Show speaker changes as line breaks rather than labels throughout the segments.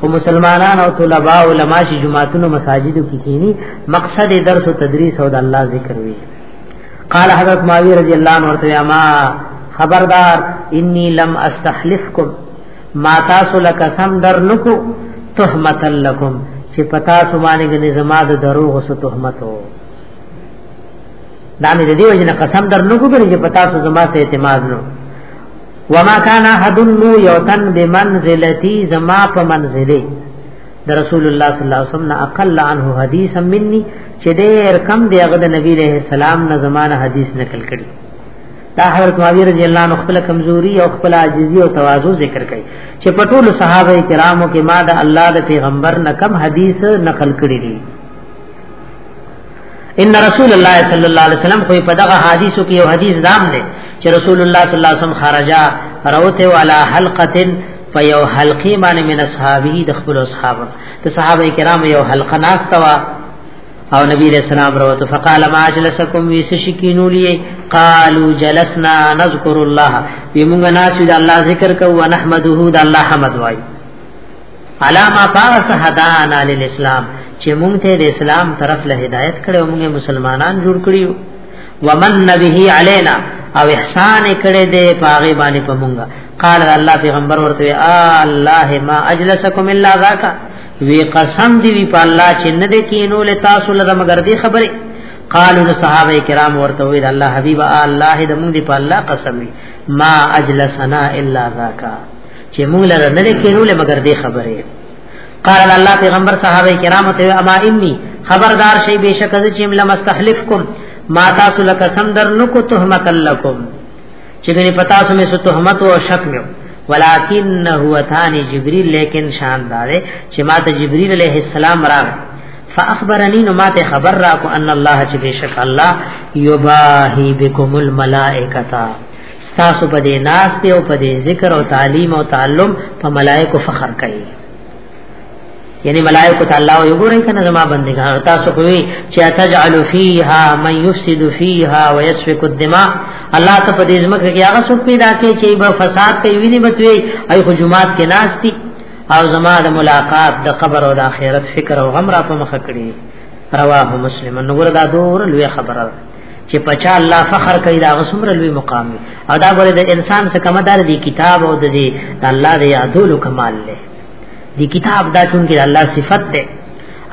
خو مسلمانان او طلباء علما شي جماعتونو مساجدو کې کینی مقصد درس او تدریس او د الله ذکر وی قال حضرت معاویه رضی الله عنه ورته ما خبردار انی لم استحلفکم ما تاسو لک سم در نکو تهمت لکم چې پتا سو باندې د نظام د دروغ سو تهمتو دا مې د دې وجنه قسم در نکو کړی چې پتا سو زما سه اعتماد نو وما كان احد لو يوتن بمنزلتي زما په منزله د رسول الله صلی الله علیه وسلم اقل عنه حدیثا مني چې ډېر کم دی هغه د نبی له سلام نه زمانه حدیث نقل کړي دا حضرت معاویه رضی الله عنه خپل کمزوري او خپل عاجزي او تواضع ذکر کړي چې په ټول صحابه کرامو کې ما د الله د پیغمبر نه کم حدیث نقل کړي دي ان رسول الله صلی الله علیه وسلم خو په دغه حدیثو کې یو حدیث دام دی چې رسول الله صلی الله علیه وسلم خرجا روته والا حلقه په یو حلقې باندې من اصحابې د خپل اصحابو ته صحابه کرام یو حلقه ناستوا او نبی علیہ السلام روته فقال ما اجلسکم ویسشکینو لی قالو جلسنا نذکر الله وی مونږ ناسو د الله ذکر کو او نحمده د الله حمد وای علامه باس هدانا للاسلام چې مونږ ته د اسلام طرف له هدایت کړو مونږ مسلمانان جوړ کړیو ومن نبه علینا او احسان کړي دې پاغي باندې پمونګه قال الله پیغمبر ورته الله ما اجلسکم الا ذاک وی قسم دی وی په الله چې نه دې کینو له تاسو لږه مگر دې خبره قالو نو صحابه کرام ورته وی الله حبیب الله دې مونږ دې په الله قسم ما اجلسنا الا ذاک چې موږ لره نه کېنول مګر دې خبره قال الله پیغمبر صحابه کرام ته اما انی خبردار شي بشک چې لم استحلفکم ما تاسو لکه سم در نو کو تهمت لکم چې دې پتا سو مې سو تهمت او شک مې ولکن هو ثانی جبريل لیکن شاندار چې ما ته جبريل عليه السلام راغ فاخبرني نو ما ته خبر را کو ان الله چې بشک الله یباهی بكم الملائکه ستاسو په دې ناس دی او په دې ذکر او تعلیم او تعلم په ملائکو فخر کوي یعنی ملائکه ته الله یو ګورې کنه زما بندګان تاسو کوي چې تجعل فیها من یفسد فیها ويسفك الدماء الله ته په دې ځمکه کې هغه څوک پیدا کوي چې به فساد کوي ویني بتوي ای خو جمعات کې ناشتي او زما د ملاقات د قبر او د آخرت فکر او غم را په مخ کړی رواه مسلم نو ګور دا دور لوی خبره چې پچا الله فخر کوي دا غسمر لوی مقام دی او دا ګوره د انسان څخه کمدار دی کتاب او د دې الله د یادولو کمال دی دی کتاب دا چون کې الله صفت ده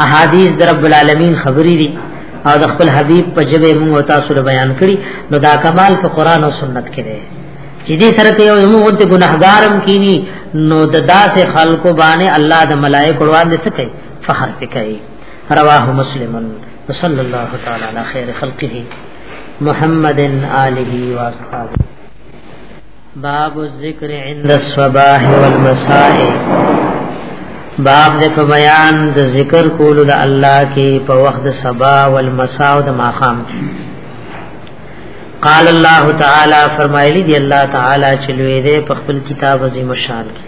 احادیث در رب العالمین خبرې دي او د خپل حبیب په جبه موږ تاسو ته بیان کړي نو دا کمال په قران او سنت کې دی چې دې سره ته یو موږ ته ګناهګارم کینی نو د داسې خلکو باندې الله د ملائکه وړاندې څه کوي فخر کوي رواه مسلم صلی الله تعالی علی خیر خلقه محمد آله و اصحابه باب الذکر عند الصباح والمساء باب د په بیان د ذکر کولو د الله کې په وخت د سبا او المساء او د ماقام قال الله تعالی فرمایلی دی الله تعالی چې لوی دی په خپل کتاب عظیم شان کې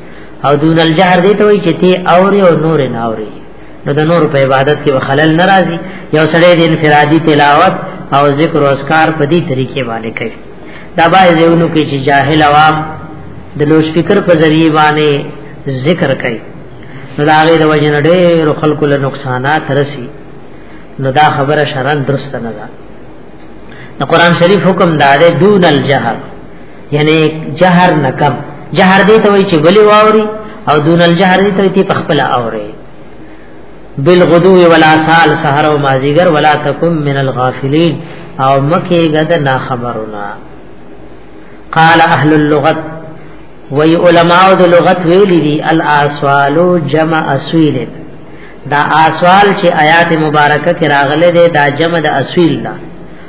او دون الجهر دې ته وي چې تی اوري او نور نه اوري نو د نور په عبادت کې خلل ناراضي یو سړی د انفرادي تلاوت او ذکر او اذکار په دې طریقې باندې کوي دا باید یوونو کې چې جاهل عوام د لو سپیکر په ذریعہ باندې ذکر کوي نو دا غي د وجنه ډېر خلکو له نقصانات رسی نو دا خبره شرن درست نه ده قرآن شریف حکم داده دون الجهر یعنی جهر نکم جهر دی ته وی چې بلی واوري او دون الجهر دی ته تی پخپل اوري بالغدو ولا سال سحر او مازیګر ولا تکم من الغافلین او مکه غد نا خبرنا قال اهل اللغت وی علماء د لغت ویلی دی الاسوال جمع اسویل دا اسوال چې آیات مبارکه کې راغله ده دا جمع د اسویل ده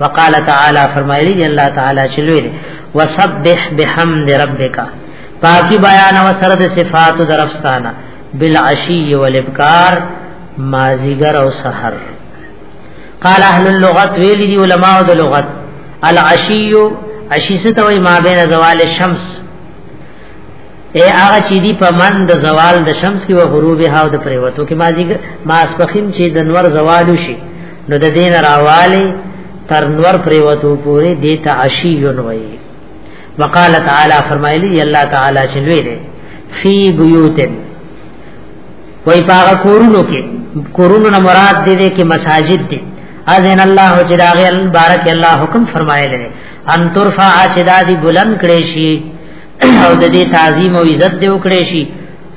وقال تعالی فرمایلی دی الله تعالی چې لوی دی وسبح بحمد ربک پاکی بیان او سره د صفات درفستانه بالعشی والابکار مازیګر او سحر قال اهل اللغت ویلی دی علماء د لغت العشی عشی څه ته وای ما بین زوال الشمس اے هغه چې دی په من د زوال د شمس کې او غروب ها او د پریوتو کې مازیګر ما اسپخین چې د نور زوالو شي نو د دین راوالی تر نور پریوتو پوری دیتا عشیون وی وقال تعالی فرمایلی الله تعالی شلوی دی فی بیوتن وی پاغا کورونو کې کورونو نه مراد دی دی کې مساجد دی اذن الله چې دا غي بارک الله حکم فرمایلی ان ترفع چې دا دی بلند کړي شي او د دې تعظیم او عزت دی وکړي شي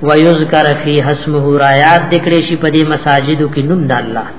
ويذكر فی اسمه رايات دکړي شي په دې مساجدو کې نوم د الله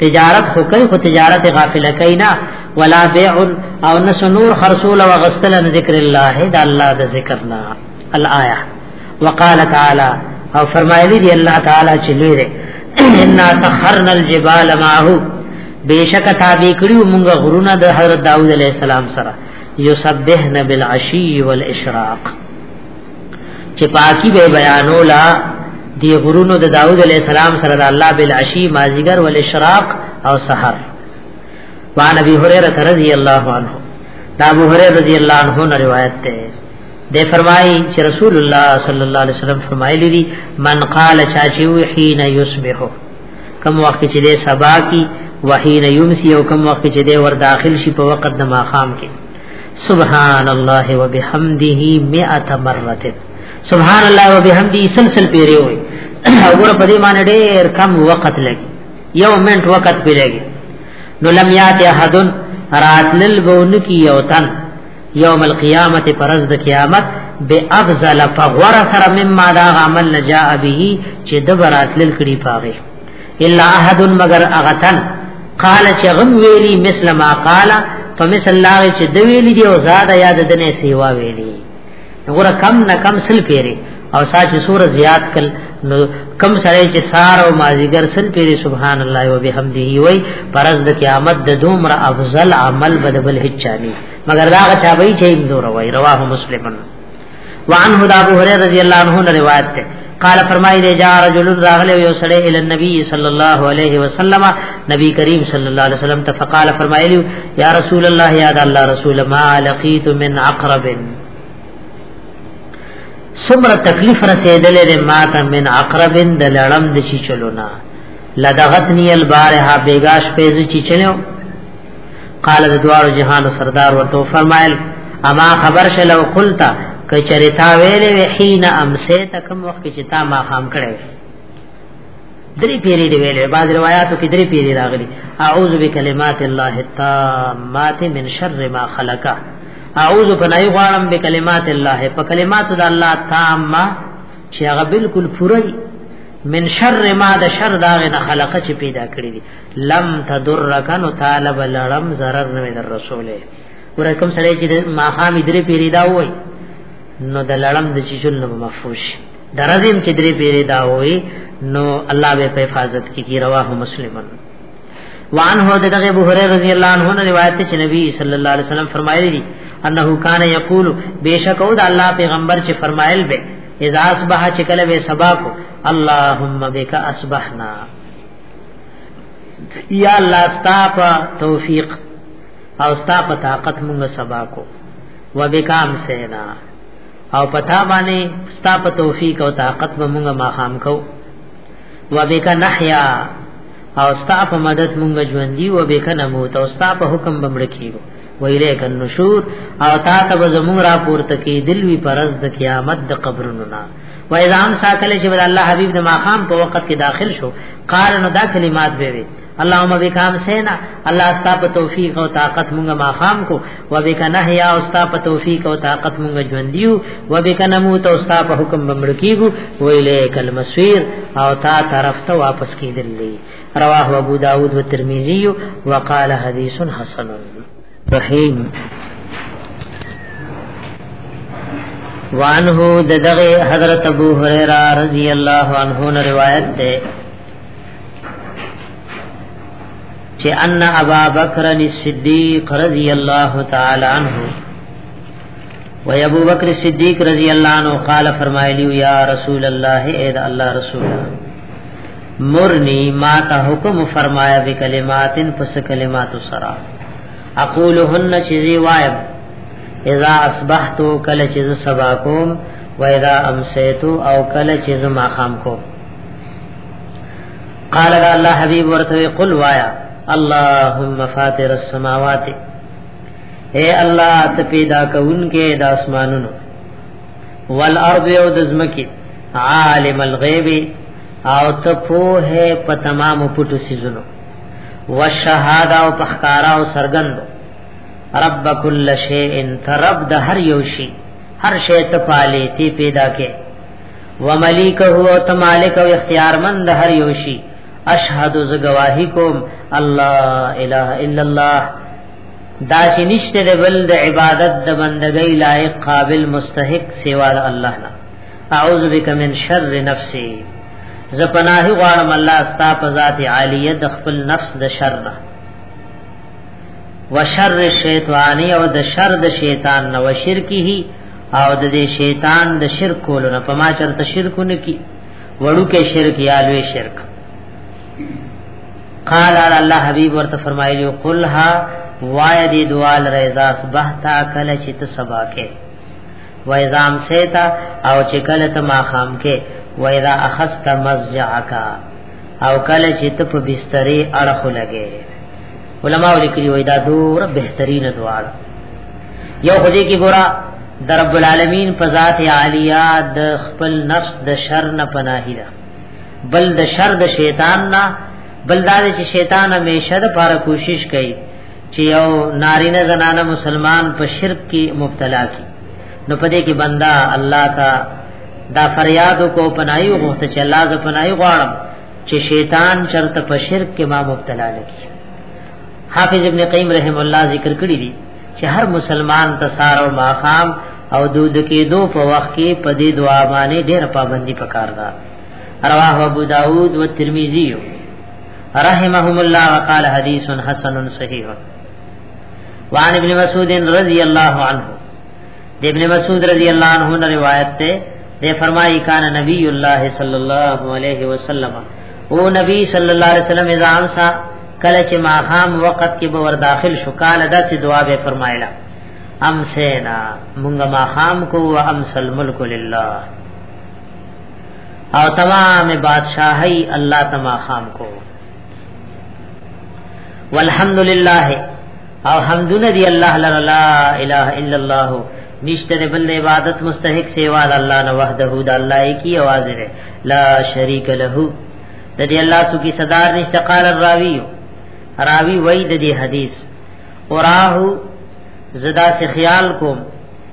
تجارت خو کوي خو تجارت غافله کوي نه ولا بيع او نسنور خرصول وغسل ذکر الله دا الله د ذکرنا الايه وقال تعالى او فرمایلی دی الله تعالی چې لوی دی ان سخرنا الجبال معه بیشک تابع کړیو موږ غرونه د حضرت داوود علیه السلام سره یسبحن بالعشی والاشراق چې پاکي به بیانولا دی غرونو د داوود علی السلام سره د الله بالعشی مازیګر والاشراق او سحر وان ابي هريره رضی الله عنه دا ابو هريره رضی الله عنه نه روایت ده ده فرمایي چې رسول الله صلی الله علیه وسلم فرمایلی دي من قال چا چې وي حين يصبح کم وخت چې ده سبا کی وحين يمسي او کم وخت چې ده ور داخل شي په وخت د ماقام کې سبحان الله وبحمده 100 مره سبحان الله وبحمده سلسل پیری وي وګوره په دې باندې ډېر کم وخت لګي یو منټ وخت پیریږي نو لم یات احدن راتلل بون کی یو تن یوم القیامت پرز د قیامت به افضل فغور سره مما دا عمل نجا به چې د براتلل کړي پاغه الا احد مگر اغتن قال چې غم ویلی مثل ما قال فمثل الله چې د ویلی دی او زاد یاد دنه سیوا ویلی وګور کم نه کم سل پیری او ساچ سور زیات کل نو کم سره چې سار او مازیګر سل پیری سبحان الله و بحمده وی پرز د قیامت د دومره افضل عمل بدبل هچانی مگر دا چا به چې اندور وی رواه مسلمن وعن هدا ابو هريره رضی الله عنه روایت ده قال فرمای دی جا رجل راغل یو سړی ال النبي صلی الله علیه وسلم نبی کریم صلی الله علیه وسلم ته فقال فرمایلی یا رسول الله یا الله رسول ما لقیت من عقرب سمره تکلیف رسیدلې ده ما ته من عقرب د لړم د شي چلونا لدغتنی البارها بیگاش پیز چی چلو قال د دوار جهان سردار ورته فرمایل اما خبر شه لو قلت کچری تا ویلې وی حين امسه تکم وخت چې تا ما خام کړې درې پیری دی ویلې بعض روایتو کې درې پیری راغلي اعوذ بکلمات الله التامات من شر ما خلق اعوذ پنای غوارم بکلمات الله په کلمات د الله تامه چې هغه بالکل پوره من شر ما د شر داغه نه خلقه چې پیدا کړی دي لم تدرک نو طالب لړم zarar نه در رسوله ګوره کوم سړی چې ما خام درې پیری دا وای نو د لړم د چیچون نه محفوظ درځم چې درې پیری دا وای نو الله به په حفاظت کې کی رواه مسلمن وان هو دغه ابو هريره رضی الله عنه نے روایت چې نبی صلی الله علیه وسلم فرمایلی دي انه کان یقول بیشک او د الله پیغمبر چې فرمایل به اذا اصبح چې کله به سبا کو اللهم بک اصبحنا یا الله ستا په توفیق او ستا په طاقت موږ سبا کو وبکام سینا او پتا باندې ستا په توفیق او طاقت به موږ ما خام کو وبک نحیا او ستا په مدد موږ ژوند دی وبک نموت او ستا په حکم بمړ کیو ویلیک النشور او تا تب زمون را پورته کی دل وی پرز د قیامت د قبرونو نا و اذا هم ساکل چې بل الله حبیب د ماقام په وخت کې داخل شو قال نو دا کلمات به وی اللهم بكام سینا الله استا په توفیق او طاقت مونږه ماقام کو و بک نحیا او استا په توفیق او طاقت مونږه ژوندیو و بک نموت او استا په حکم بمړ کیګو ویلیک المسیر او تا طرف ته واپس کیدلې رواه ابو داود و ترمذی وقال حدیث حسن رحیم وانه دغه حضرت ابو هريره رضی الله عنه نے روایت ده چې ان ابا بکر الصدیق رضی الله تعالی عنہ و ابو بکر الصدیق رضی الله عنه قال فرمایلی یا رسول الله اے الله رسول الله مرنی ما ته حکم فرمایا به کلماتن پس کلمات سرا اقولهن چیزی وایم اذا اصبحتو کل چیز سبا کوم و اذا امسیتو او کل چیز ما خام کوم قال الله حبیب ورته قل وایا اللهم فاطر السماوات اے الله ته پیدا کونکې د اسمانونو والارض او د زمکه عالم الغیب او ته په هه په تمام پټو سيزونو وشهاده او پخکارا او سرګند رب کل شیء ترب د هر یو شی هر شی ته پاله تی پیدا کې وملیکه او ته مالک او اختیارمند هر یو شی اشهد ز گواہی کوم الله اله الا الله دا چې نشته د بل د عبادت د بندګۍ لایق قابل مستحق سیوا الله نه اعوذ بک من شر نفسی ز پناه غواړم الله ستا په ذات عالیه د خپل نفس د شر نه وشر الشیطانی او د شر د شیطان نه وشرکه او د دې شیطان د شرک کولو نه په ما چرته شرکونه کی وړو کې شرک یا لوی شرک قال الله حبیب ورته فرمایلی قل ها وای دی دوال رضاس بهتا کله چې ته سبا کې و اذا امسیتا او چې کله ته ما خام کې و اذا اخذت مزجعک او کله چې ته په بسترې اړه خو لګې علما ولیکي وای دا دور بهترینه دعا ده یو خو دې کې ګورا در رب العالمین په ذات عالیه د خپل نفس د شر نه پناهی ده بل د شر د شیطان نه بل دا چې شیطان همیشه د پاره کوشش کوي چې یو نارینه زنانه مسلمان په شرک کې مبتلا کی نو پدې کې بندا الله تا دا فریاد کو پنای غوښت چې الله ز پنای غواړم چې شیطان چرته په شرک کې ما مبتلا لکی حافظ ابن قیم رحم الله ذکر کړی دی چې هر مسلمان تسار او ماقام او دود کې دو په وخت کې پدې دعا باندې ډېر پابندي پکار ده رواه ابو داود و ترمذی رحمهم الله وقال حديث حسن صحيح وعن ابن مسعود رضی اللہ عنہ دی ابن مسعود رضی اللہ عنہ نے روایت تے دے فرمائی کان نبی اللہ صلی اللہ علیہ وسلم او نبی صلی اللہ علیہ وسلم اذا انسا کله چې ما خام وخت کې به ور داخل شو کال داسې دعا به فرمایله امسینا مونږه ما خام کو و امسل ملک لله او تمام بادشاہی الله تما خام کو والحمد لله او حمدنا دی الله لا اله الا الله نشته د بل عبادت مستحق سیوا د الله نه وحده د الله کی आवाज ده لا شریک له د دې الله سو کی صدر نشته قال الراوی راوی وای د دې حدیث اوراه زدا سے خیال کوم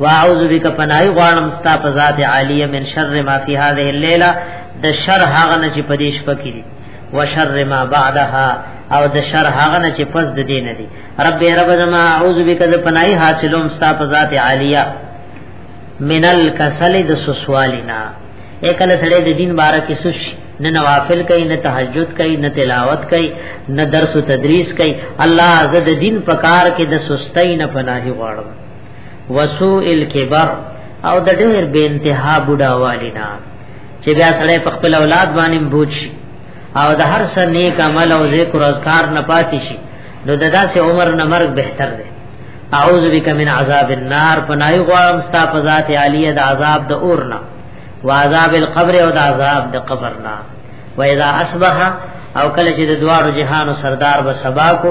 واعوذ بک پنای غوانم ستا په ذات عالیه من شر ما فی هذه الليله د شر هغه نه چې پدیش پکې دي وشر ما بعدها او د شر هغه نه چې پس د دین دي رب رب زما اعوذ بک د پنای حاصلوم ستا په ذات عالیه من الکسل د سسوالینا اکل سړی د دین بارا کې سوش نه نوافل کوي نه تهجد کوي نه تلاوت کوي نه درس او تدریس کوي الله عز د دین پکار کې د سستۍ نه پناهي غواړم وسوء الكبر او د ډېر بے انتها بوډا والینا چې بیا سره په خپل اولاد باندې بوج شي او د هر څه نیک عمل او ذکر او اذکار نه پاتې شي نو د داسې عمر نه مرګ بهتر دی اعوذ بک من عذاب النار پنای غوام ستا په ذات عالی د عذاب د اور نه و عذاب القبر او د عذاب د قبر نه و اذا اصبح او کله چې د دوارو جهان سردار به سبا کو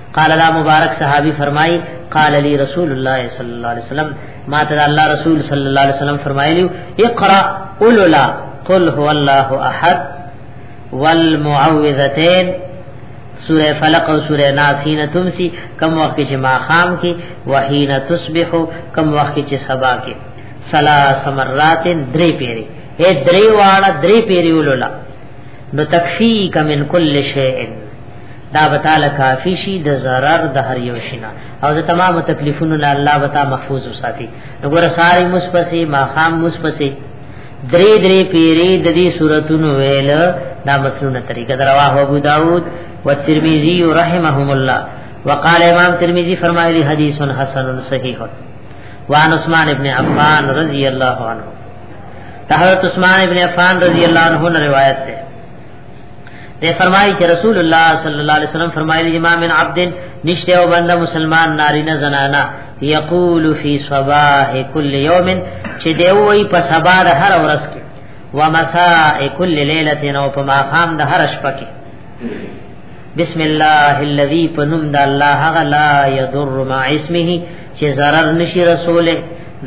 قال دا مبارک صحابي فرمای قال لي رسول الله صلی الله علیه وسلم ما ته الله رسول صلی الله علیه وسلم فرمایلی اقرا اولولا قل هو الله احد والمعوذتين سوره فلق او سوره ناس هینا تمسی کم وخت چې ما خام کې وحینا تصبح کم وخت چې سبا کې سلا سمرات درې پیری اے درې واړه درې پیری ولولا نو تکفیک من کل شیء دا بتاله کافی شي د zarar د هر یو شینا او د تمام تکلیفونو له الله وتا محفوظ وساتي وګوره ساری مصفسي ما خام مصفسي درې درې پیری د دې صورتونو ویل دا مسنونه طریقه درواه ابو داود و ترمذی رحمهم الله وقال امام ترمذی فرمایلی حدیث حسن صحیح وان عثمان ابن عفان رضی الله عنه حضرت عثمان ابن عفان رضی اللہ عنہ نے روایت ہے نے فرمائی کہ رسول اللہ صلی اللہ علیہ وسلم فرمائے دی امام بن عبد نشتے و بندہ مسلمان ناری نہ زنانا یقول فی صباح کل یوم چ دیوئی پ سبا د ہر ورس کے و مساء کل لیلۃ نو پ ما خام د ہر شپہ کے بسم الله الذي پنوم د الله هغه لا يضر مع اسمه چې zarar نشي رسوله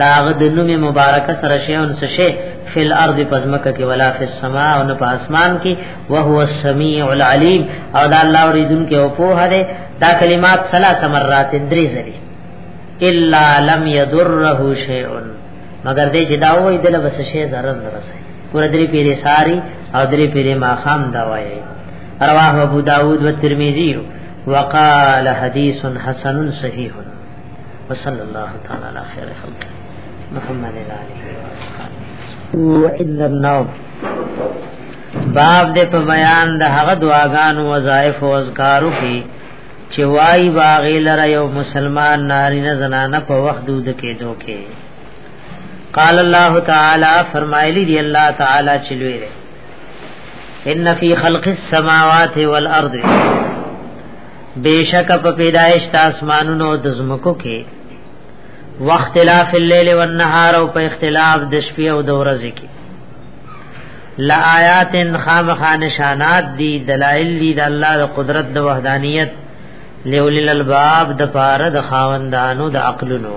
دا غد نوم مبارک سره شی ان سشه فل ارض پزمک کې ولا فی السما او نه په اسمان کې وهو السميع العليم او دا الله اوریدون کې او په هره دا کلمات ثلاث مرات درې ځلې الا لم يضره شيء مگر دې چې دا وې دله بس شی zarar نه رسي پورې درې پیری ساری او درې پیری ماخام دا وایي رواه ابو داود و ترمذی وقال حدیث حسن صحیح وصلی الله تعالی علی خیر خلق محمد علیه و اصحابہ النوم باب دې په بیان د هغه دعاګانو وظایف او اذکارو کې چې وای باغې لره یو مسلمان ناری نه زنانه په وخت دود کې دوکې قال الله تعالی فرمایلی دی الله تعالی چلوې ان فی خلق السماوات والارض بیشک په پیدایش د اسمانونو د زمکو کې واختلاف الليل والنهار او په اختلاف د شپې او د ورځې کې لآیات خامخا نشانات دی دلائل دی د الله د قدرت د وحدانیت لولل الباب د پاره د خاوندانو د عقلونو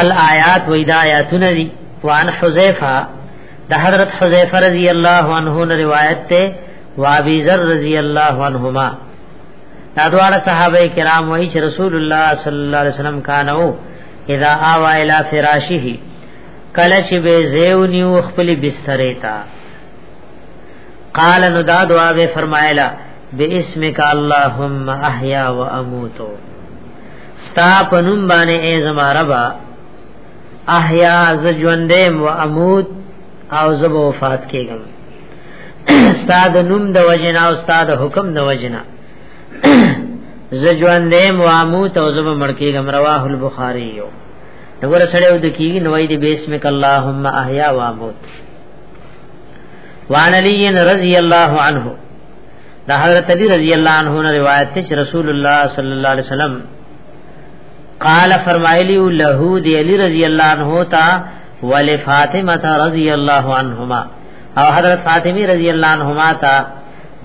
الآیات و ادا آیاتونه دي وان حذیفه د حضرت حذیفه رضی الله عنه نه روایت ته و ابي ذر رضی الله عنهما دا دواړه صحابه کرام وایي چې رسول الله صلی الله علیه وسلم کانو اذا آوا الى فراشه کله چې به زیونیو خپل بسترې تا قال نو دا دعا به فرمایلا باسمک اللهم احیا و اموتو ستا پنوم باندې ای زما ربا احیا ز ژوندم و اموت او زب وفات کېږم ستا د نوم د وجنا او ستا د حکم د وجنا ز ژوندم و اموت او زب مړ کېږم رواه البخاری یو نګور سره د کیږي نوې د بیسمک اللهم احیا و اموت وان علی رضی الله عنه دا حضرت علی رضی اللہ عنہ نے روایت ہے رسول اللہ صلی اللہ علیہ وسلم قال فرمایلی له دی علی رضی اللہ عنہ تا ول فاطمه رضی اللہ عنہما او حضرت فاطمی رضی اللہ عنہما تا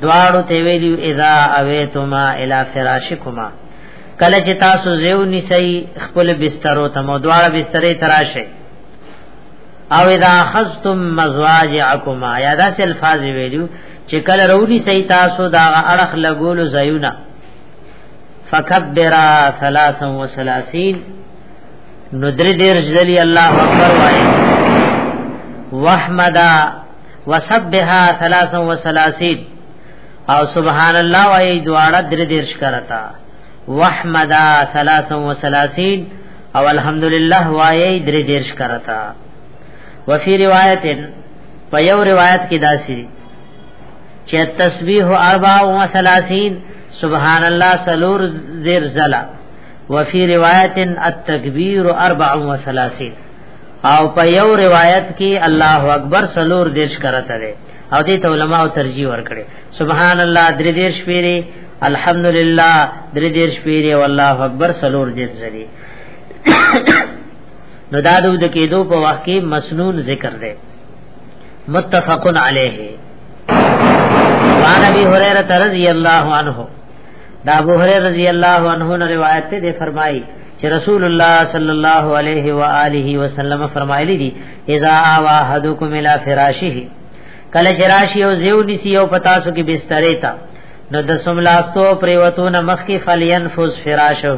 دواړو ته ویلی اذا اویتما الی فراشکما کله چې تاسو زیو نسی خپل بسترو ته مو دواړه بسترې تراشه او اذا خذتم مزواجعکما یا داس الفاظ ویلو چې کله رونی سي تاسو دا اړخ لګولو زيونه فکبرا 33 ندر دیر جلی الله اکبر وای واحمدا وسبحا 33 او سبحان الله وای دواړه در دیر شکرتا واحمدا 33 او الحمدلله وای در دیر شکرتا وفي روایت په یو روایت کې داسې چې تسبیح 34 سبحان الله سلور زیر زلا وفي روایت التکبیر 34 او په یو روایت کې الله اکبر سلور دیش کرته ده او دې ته علما او ترجیح ورکړي سبحان الله درې دیش پیری الحمدلله درې دیش پیری والله اکبر سلور دیش زری نو دا د ود کېدو په وخت کې مسنون ذکر دی متفقن علیه وان ابي هريره رضی الله عنه دا ابو هريره رضی الله عنه نے روایت ته فرمایي چې رسول الله صلی الله علیه و آله وسلم فرمایلی دي اذا اوا حدکم الى فراشه کله چې راشي او زیو نسی او پتا سو کې بسترې تا نو د سملاستو پریوتو نمخ کې فلین فوز فراشه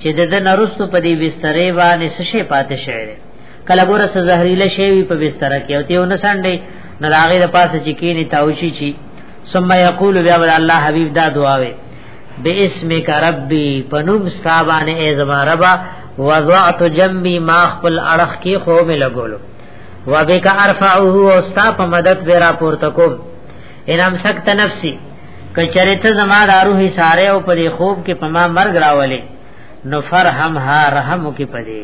چې د دن رستو په دې بسترې باندې څه شي پاتې شوی کله ګوره څه زهريله شي وي په بستر کې او ته نه سانډې نه راغې د پاسه چې کینی تاوشي چی ثم یقول بیا ول الله حبیب دا دعا وي باسمک ربی پنوم صاحبانه ای زما ربا وضعت جنبی ما خپل اڑخ کې خو مې لګولو وبک ارفعه او ستا په مدد به را پورته کوم ارام سکت نفسی کچره ته زما د روح ساره او په خوب کې په ما مرګ راولې نو فرحم ها رحم کې پدې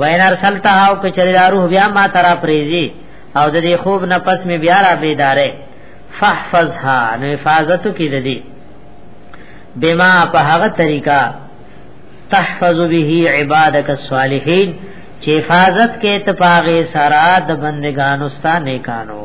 وین ارسلته او کچره د روح بیا ما ترا پریزي او د دې خوب نه پس می بیا را بیدارې فحفظها نو حفاظت کې دې بما په هغه طریقہ تحفظ به عبادك الصالحين چې حفاظت کې تپاغه سارا د بندگانو ستانه کانو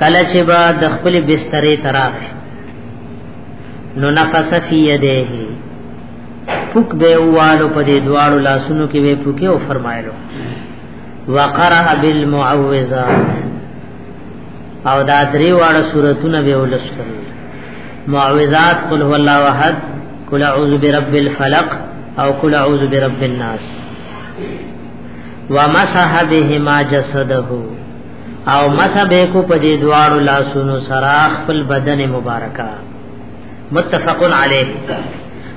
کله چې با د خپل بسترې تراغ نو نفس فی یده پوک به والو په دې دواړو لاسونو کې به پوکي او فرمایلو وقرأ بالمعوذات او دا درې واړه سوراتونه به ولستل معوذات قل هو الله احد قل اعوذ برب الفلق او قل اعوذ برب الناس ومسح بهما جسده او مسح به کو په دې دواړو لاسونو سره خپل بدن مبارکا متفق علیه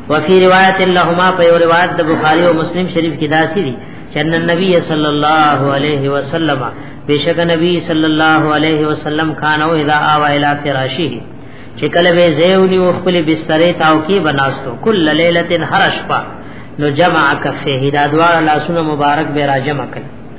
وفي روایت لهما په یو روایت د بخاری او مسلم شریف کې داسي دي چې نبی صلی الله علیه وسلم بشک نبی صلی الله علیه وسلم کانو اذا آوا الى فراشه چې کله به زیونی او خپل بسترې تاو کې بناستو کل ليله هر شپه نو جمع کفه دا دوار لاسونه مبارک به را جمع کړي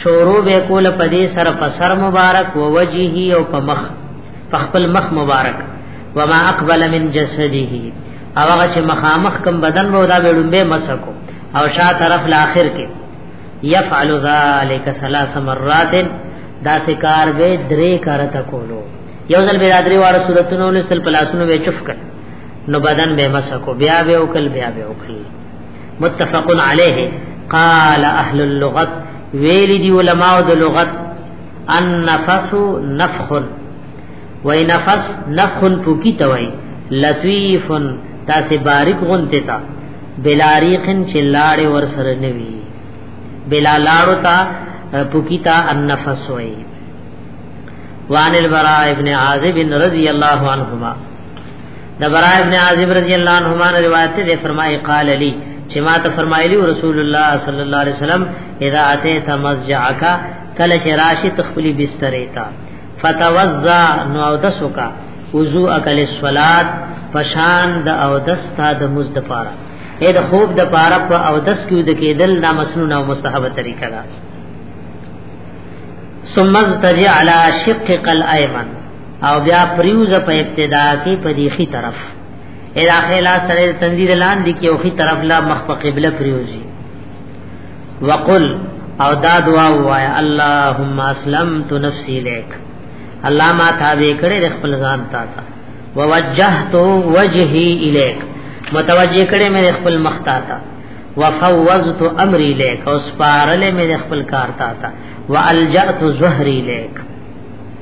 شورو به کول په دې سر په سر مبارک و وجهه او په مخ په خپل مخ مبارک وما اقبل من جسده او هغه چې مخامخ کم بدن وو دا وړومبه مسکو او شا طرف لاخر کې يفعل ذلك ثلاث مرات دا سکار به درې کارته کولو یو ځل به درې واره صورتونو له سل پلاسونو به چف کړ نو بدن به مسکو بیا به وکل بیا به وکل متفق علیه قال اهل اللغت ویل دی علماء د لغت ان نفس نفخ وای نفس نفخ پوکی توای لطیف تاسو باریک غونته تا بلاریقن چې لاړې ور سره نوي بلا لاړو تا پوکی تا ان نفس وای وان البراء ابن عازب رضی الله عنهما د برا ابن عازب رضی الله عنهما روایت ده فرمایي قال لي چې ما ته فرمایلی رسول الله صلی الله علیه وسلم اذا اتيت مسجعك کله چې راشي تخپل بستر تا فتوزا نو او دسوکا وضو اکل الصلات پشان د او دستا د مزد پاره اې د خوب د پاره په او دس کې د کېدل دا مسنون او مستحب طریقه ده ثم تجعل شقق الايمن او بیا پریوز په ابتدا کې په دیخي طرف ادا خلا سره تندید لاندې کې او خي طرف لا مخ په قبله پریوزي وقل او دا دعا وایا اللهم اسلمت نفسي لك الله ما تابع کړې د خپل ځان تا ته ووجهت وجهي اليك متوجه کړې مې خپل مخ تا ته وفوضت امري لك او سپارلې مې خپل کار تا ته والجأت ظهري لك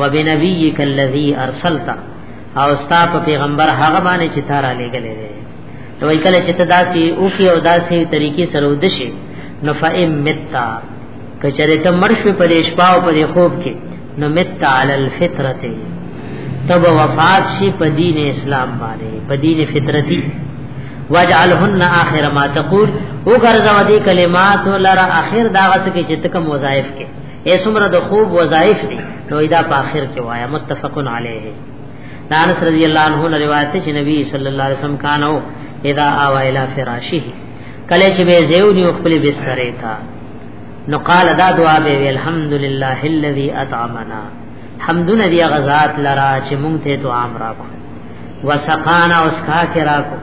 وبنبيك الذي ارسلت او ستا په پیغمبر هغه باندې چې تار علی غلې دی نو کله چې ته داسي او کې او داسي طریقې سره ودشي نو فئم متا کچره ته مرش په دې شپه او په دې خوب کې نو متا علی الفطرته تب وفات شي په دین اسلام باندې په دین فطرتي واجعلهن اخر ما تقول او غرزه ودی کلمات لرا اخر دا غس کې چې تکم وظایف کې اے سمره د خوب وظایف دي نو دا په اخر کې وایا متفقن علیه دانس رضی الله عنه نے روایت چې نبی صلی الله علیه وسلم کانو اذا آوا الى فراشه کله چې به زیو نیو خپل بستر تا نو قال دا دعا به الحمدلله الذي اطعمنا حمدن دی غزات لرا چې مونږ ته تو عام راکو وسقانا اسکا کې راکو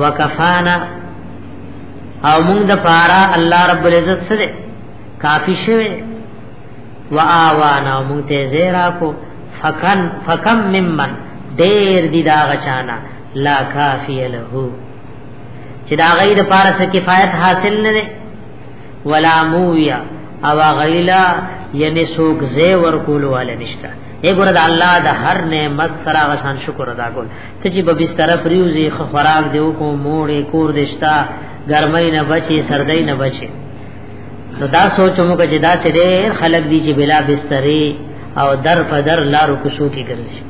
وکفانا او مونږ د پارا الله رب العزت سره کافی شوه و آوانا مونږ ته زیرا کو فکن فکم ممن ډیر دی دا غچانا لا کافی له چې دا غي د پاره څه کفایت حاصل نه دی ولا مویا او غیلا یعنی سوک زی ور کول ول نشتا اے ګور د الله د هر نعمت سره غسان شکر ادا کول ته چې ببي طرف ریوزي خوراک دیو کو موړې کور دشتا ګرمۍ نه بچي سردۍ نه بچي نو دا سوچ موږ چې دا سې ډېر خلک دي چې بلا بسترې او در په در لارو کوشو کې ګرځي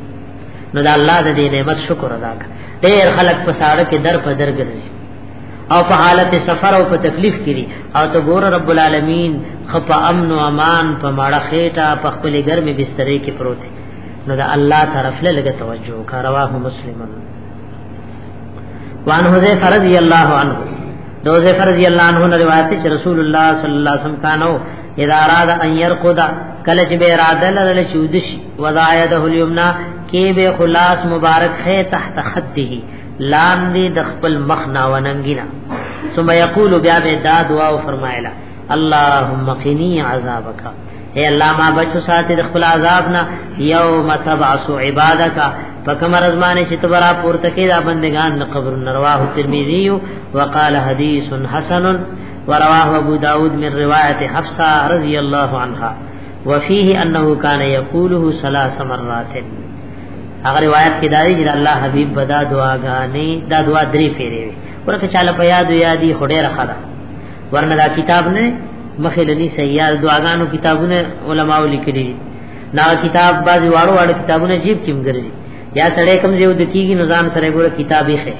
نو دا الله د دې نعمت شکر ادا کړ ډېر خلک په ساړه کې در په در ګرځي او په حالت سفر او په تکلیف کې دي او ته ګور رب العالمین خپ امن او امان په ماړه خېټه په خپل ګرمې بسترې کې پروت نو دا الله طرف له لګ توجه کا رواه مسلمن وان حذیفه رضی الله عنه دو حذیفه رضی الله عنه روایت چې رسول الله صلی الله علیه وسلم کانو اذا اراد ان يرقد کله چې به اراده لرله چې ودش وضايده اليمنى کې به خلاص مبارک ہے تحت خده لاندې د خپل مخ نا وننګینا ثم یقول بیا به دا دعا فرمایلا اللهم قنی عذابک اے الله ما بچو ساتي د خپل عذاب نه یوم تبعث عبادک فکم رزمانه چې تبرا پورته کې دا بندگان د قبر نرواه ترمذی وقال حدیث حسن ورواه ابو داود من روایت حفصه رضی الله عنها وفيه انه كان يقوله ثلاث مرات اگر روایت کې دا دی چې الله حبیب بدا دعاګانې دا دعا درې پیری ورکه چاله په یاد یادی خډه راخره ورنه دا کتاب نه مخې لنی سیال دعاګانو کتابونه علما لیکلي دا کتاب باز واړو واړو کتابونه جیب کیم ګرځي یا سړی کم زیو د کیږي نظام سره ګوره کتابي خې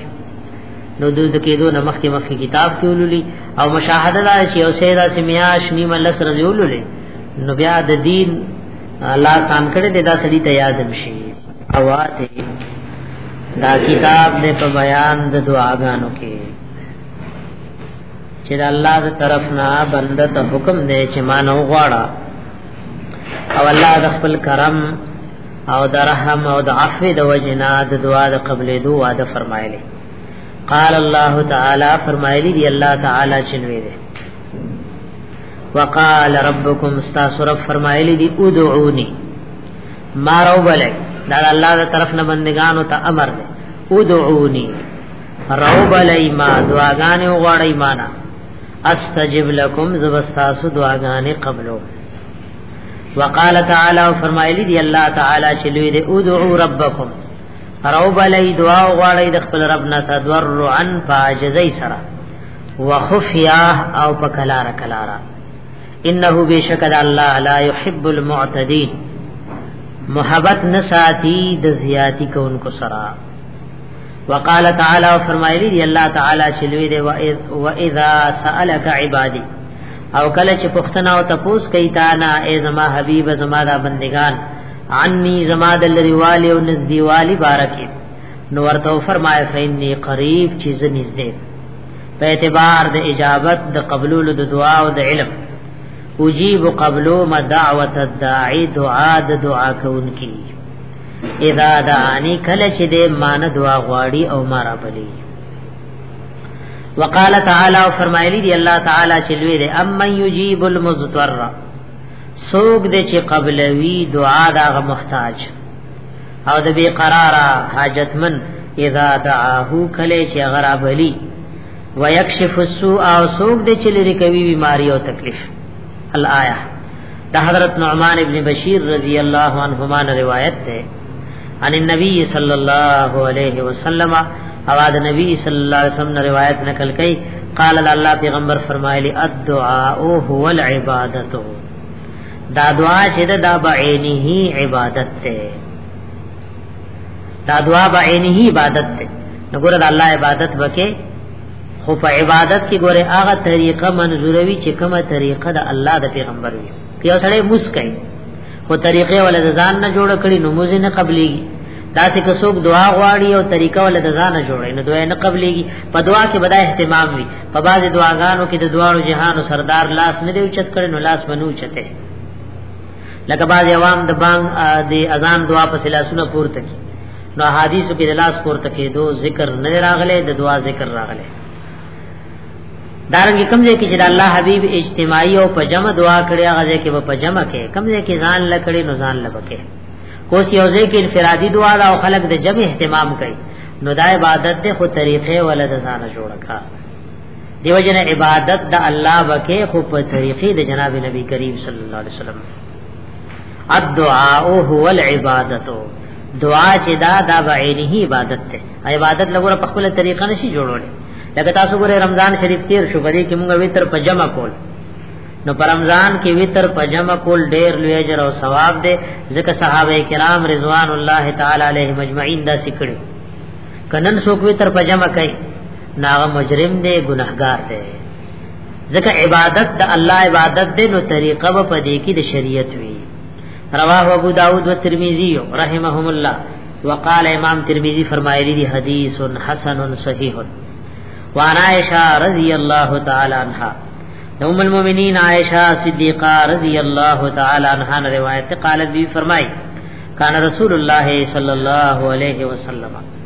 نو د د کېدو نه مخکې مخکې کتاب کې ولولي او مشاهده دا چې او سیدا سمیاش نیمه لس رضی ولولي نو بیا د دین الله سان کړه د دا سړي ته یاد مشي اواته دا کتاب دې په بیان د دعاګانو کې چې د الله د طرف نه بنده ته حکم دی چې مانو غواړه او الله د خپل کرم او د رحم او د عفو د وجنا د دعا د قبلې دوه وعده فرمایلی قال الله تعالی فرمایلی دی الله تعالی چنوي دی وقال ربكم استاسر فرمایلی دی ادعوني ما رو بلک دا الله د طرف نه بندگانو ته امر دی ادعوني رو بلای ما دعاګانې وغواړی مانا استجب لكم زبستاسو دعاګانې قبلو وقال تعالی فرمایلی دی الله تعالی چې لوی دی ادعو ربکم رو بلای دعا وغواړی د خپل رب نه تضرعا فاجزای سره وخفیا او پکلارا کلارا انه بشک د الله لا يحب المعتدين محبت نساتی د زیاتی کونکو سره وقال تعالی فرمایلی دی الله تعالی چې لوی دی و اذا سالک عبادی او کله چې پښتنه او تپوس کوي تا نه ای زما حبیب زما دا بندگان عنی زما د لریوالی او نزدیوالی بارکه نو ورته فرمای فینی قریب چې زنیز دی په اعتبار د اجابت د قبولولو د دعا او د علم اجیب قبلو ما دعوت الداعی دعا د دعا کوونکی اذا دعانی کله چې دې مان دعا غواړي او ما را بلی وقال تعالی او فرمایلی دی الله تعالی چې لوی دی اما یجیب المضطر سوق دې چې قبلوي دعا دا محتاج او د بی قرار حاجتمن اذا دعاه کله چې غرابلی ويكشف السوء او سوق دې چې لري کوي بیماری او تکلیف الایا دا حضرت نعمان ابن بشیر رضی اللہ عنہما نے روایت تے ان النبی صلی اللہ علیہ وسلم اواد نبی صلی اللہ علیہ وسلم نے روایت نقل کئی قال اللہ پیغمبر فرمائے لی الدعاء هو العبادت دا دعا شد دا بعینه عبادت تے دا دعا بعینه عبادت تے نګور د الله عبادت وکې خو په عبادت کې ګوره هغه طریقه منزوروي چې کومه طریقه د الله د پیغمبر وي که یو سړی مسکای خو طریقې ول د ځان نه جوړ کړي نو موزه نه قبليږي دا چې څوک دعا غواړي او طریقه ول د ځان نه جوړي نو دعا نه قبليږي په دعا کې بدای اهتمام وي په بعض دعاګانو کې د دعاو جهان او سردار لاس نه دی اوچت کړي نو لاس بنو چته لکه باز عوام د بانګ د اذان دعا په سلاسونه پورته کی نو حدیثو کې د لاس پورته کې دو ذکر نه راغله د دعا ذکر راغله دارنګ کوم ځای کې چې الله حبیب اجتماعي او پجمه دعا کړی هغه ځای کې په پجمه کې کوم ځای کې ځان لکړي نو ځان لبکه کوس یو ځای کې انفرادي دعا او خلق د جمع اهتمام کوي نو دا عبادت ته خو طریقې ولدا ځان جوړه کا دیو جن عبادت د الله وکي خو په طریقې د جناب نبی کریم صلی الله علیه وسلم الدعاء هو العبادت دعا چې دا د بعینه عبادت ته عبادت لګور په خپل طریقه نشي جوړول لکه تاسو ګوره رمضان شریف تیر شو بری کې موږ ویتر په جمع کول نو پر رمضان کې ویتر په جمع کول ډیر لوی اجر او ثواب دی ځکه صحابه کرام رضوان الله تعالی علیهم اجمعین دا سکړي کنن څوک ویتر په جمع کوي ناغه مجرم دی ګناهګار دی ځکه عبادت د الله عبادت دی نو طریقه به پدې کې د شریعت وی رواه ابو داود و ترمذی رحمهم الله وقال امام ترمذی فرمایلی دی حدیث حسن صحیح وعن عائشہ رضی اللہ تعالی عنہا ام المؤمنین عائشہ صدیقہ رضی اللہ تعالی عنہا نے روایت قالت بھی فرمائی کان رسول اللہ صلی اللہ علیہ وسلم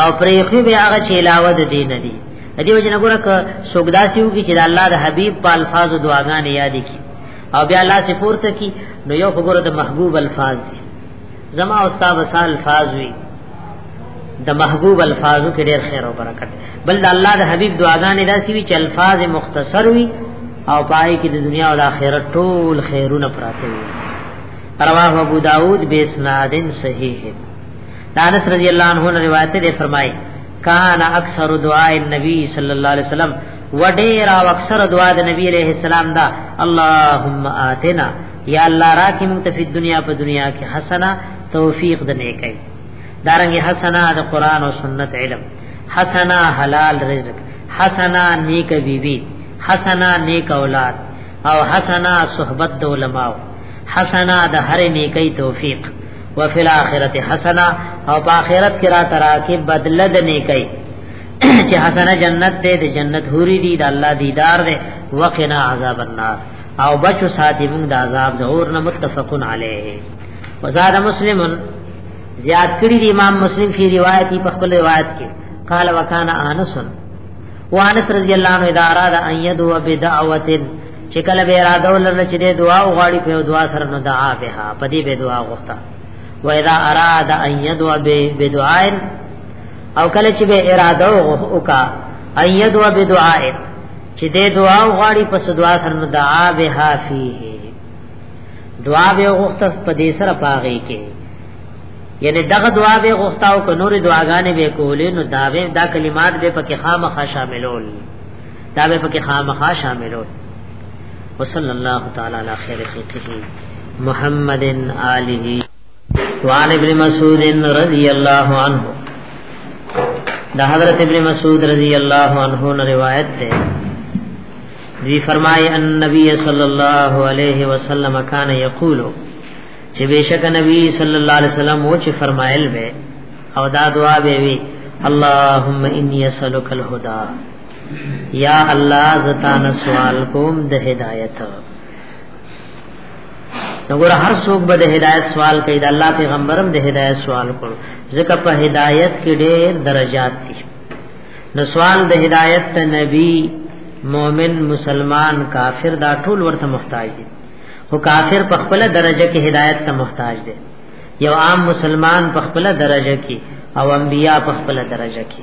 او پریخي به هغه چې علاوه د دین دی دې وجه نه ګوره ک سوګدا سیو کی چې د الله د حبیب په الفاظ او دعاګانې یاد کی او بیا الله سے پورته کی نو یو وګوره د محبوب الفاظ دی زما او استاد وسال الفاظ وی د محبوب الفاظو کې ډېر خیر او برکت بل د الله د حبیب دعاګانې داسې وی چې الفاظ مختصر وی او پای کې د دنیا او د آخرت ټول خیرونه پراته وي رواه ابو داود بیسنادن صحیح دانس رضی اللہ عنہ نے روایت دے فرمائے کان اکثر دعاء النبی صلی اللہ علیہ وسلم وڈیر او اکثر دعا د نبی علیہ السلام دا اللهم آتنا یا الله راکی مونږ ته په دنیا په دنیا کې حسنا توفیق د نیکي دارنګ حسنا د قران او سنت علم حسنا حلال رزق حسنا نیک بیبي بی حسنا نیک اولاد او حسنا صحبت د علماء حسنا د هر نیکی توفیق وفي الاخرت حسنه او په اخرت کې را ترا کې بدله د نیکي چې حسنه جنت دې د جنت حوري دي د الله دیدار دې وقنا عذاب النار او بچو ساتي موږ د عذاب د اور نه متفقن علیه وزاد مسلم زیاد کړی دی امام مسلم فی روایت په خپل روایت کې قال وکانا انس وانس رضی الله عنه اذا اراد ان يدعو بدعوه چې کله به اراده ولرنه چې د دعا غواړي په دعا سره نو دعا به په دې به دعا غوښته و اذا اراد ان يدعو بدعاء او کله چې به اراده وکا ان يدعو بدعاء چې د دعا غواړي په دعا سره نو دعا به فيه دعا به غوښته په دې سره پاغي کې یعنی دغه دعا به غوښتاو ک نور دعاګانې به کولې نو دا به دا کلمات به پکې خامخا شاملول دا به پکې خامخا شاملو وصلی الله تعالی علی خیر خلقه محمد آله وعن ابن مسعود رضی الله عنه دا حضرت ابن مسعود رضی الله عنه نے روایت ہے دی فرمائے ان نبی صلی اللہ علیہ وسلم کان یقول چې بشک نبی صلی الله علیه وسلم و چې فرمایل به او دا دعا به وی اللهم انی اسالک الهدى یا الله زتان سوال کوم د هدایت نګور هر څوک به د هدایت سوال کوي د الله پیغمبرم د هدایت سوال کړو ځکه په هدایت کې ډېر درجات دي نو سوال د هدایت ته نبی مؤمن مسلمان کافر دا ټول ورته محتاج دي خو کافر په خپل درجه کې هدایت ته محتاج دي یو عام مسلمان په خپل درجه کې او انبیا په خپل درجه کې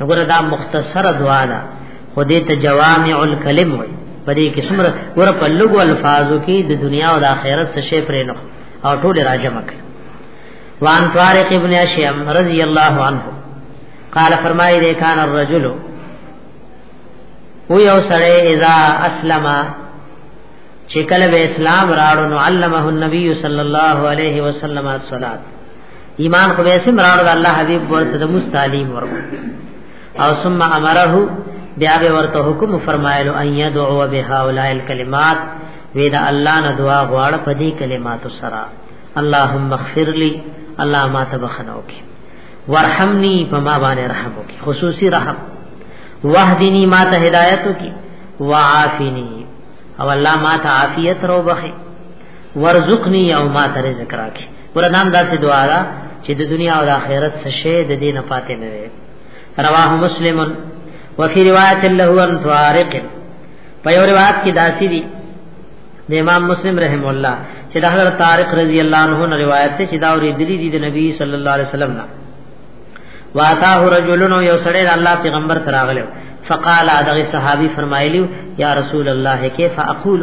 وګوره دا مختصر دعا ده خو دې ته جوامع الکلم وي په دې کې څومره ګور په لګو الفاظو کې د دنیا او د آخرت څخه شی پرې نه او ټول راجم کړ وان طارق ابن اشیام رضی الله عنه قال فرمایي دې کان الرجل هو یو سره اذا اسلم چې کله به اسلام راړو نو علمه النبي صلی الله علیه وسلم الصلاه ایمان خو به سم راړو الله حبیب ورته د مستعلیم ورو او ثم امره بیا به ورته حکم فرمایلو ان یدعو بهؤلاء الکلمات وی دا الله نه دعا غواړ په دې کلمات سره اللهم اغفر لي الله ما تبخنو کی ورحمنی په ما باندې رحم وکي خصوصي رحم وحدنی ما ته هدایت وکي وعافنی او الله ما ته عافیت رو بخي ورزقنی او ما ته رزق راکي قرآن دا سي دعا ده چې د دنیا او آخرت څخه شی د دینه پاتې نه وي رواه مسلم وفي روایت له ان طارق په یو روایت کې داسي دي د امام مسلم رحم الله چې د حضرت طارق رضی الله عنه نه روایت ته چې دا اورې دلی دي د نبی صلی الله علیه وسلم نه واتاه رجلن یو سړی د الله پیغمبر تراغله فقال ادغه صحابي فرمایلی یا رسول الله کیف اقول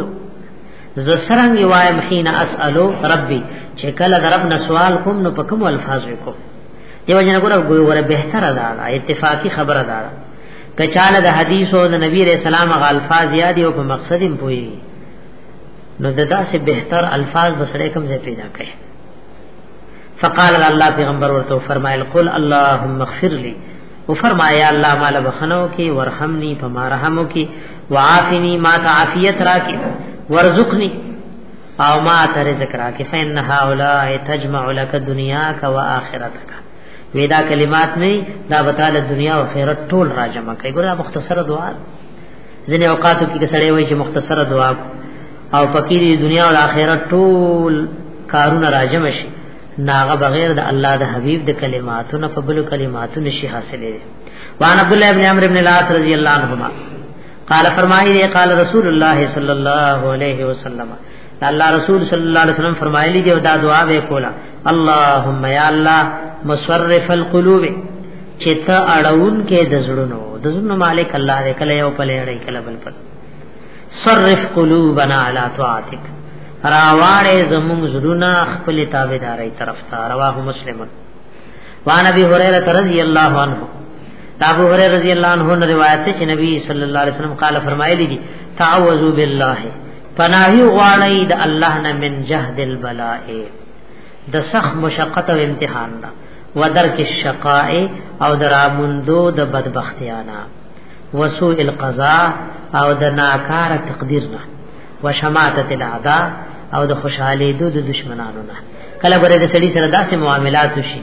ز سرنګ وایم حين اسالو ربي چې کله د رب نسوال کوم نو په کوم الفاظ وکم دیو جن ګور ګوي وره بهتر ده اتفاقی خبره ده کچاله د حدیث او د نبی رسول الله غ الفاظ یاد او په مقصد هم پوي نو ددا سے بهتر الفاظ بسړې کوم ځای پیدا کړي فقال الله پیغمبر ورته فرمایل قل اللهم اغفر لي او فرمایا الله مال بخنو کې ورحمنی فما رحمو کې وعافنی ما تعافیت را کې ورزقنی او ما تر ذکر کې فین هؤلاء تجمع لك دنیاک واخرتک ودا کلمات نه دا بتاله دنیا او آخرت ټول را جمع کوي ګوره مختصره دعا ځنې اوقاتو کې سړی وایي چې مختصره دعا او فقیر دنیا او آخرت ټول کارونه را جمع شي ناغه بغیر د الله د حبیب د کلماتو نه په بل کلماتو نشي حاصلې وان عبد الله ابن عمرو ابن العاص رضی الله عنهما قال فرمایي دی قال رسول الله صلی الله علیه وسلم الله رسول صلی الله علیه وسلم فرمایلی دی او دا دعا به کولا اللهم یا الله مصرف القلوب چتا اړون کې د زړونو د زړونو مالک الله دې کله یو پلې اړې کله بل پلې صرف قلوبنا على طاعتك راواړې زموږ زړونه خپل تابعداري طرف ته رواه مسلم وان ابي هريره رضی الله عنه ابو هريره رضی الله عنه نے روایت ہے کہ نبی صلی اللہ علیہ وسلم قال فرمائے دی تعوذوا بالله پناهي غواړی د الله نه من جهد البلاء د سخ مشقت او امتحان نه ودر کې شقاء او درامندو د بدبختیانا وسوء القضاء او د ناکار تقدیر نه وشماتت الاعداء او د خوشحالي د دشمنانو نه کله بره د سړي سره داسې معاملات وشي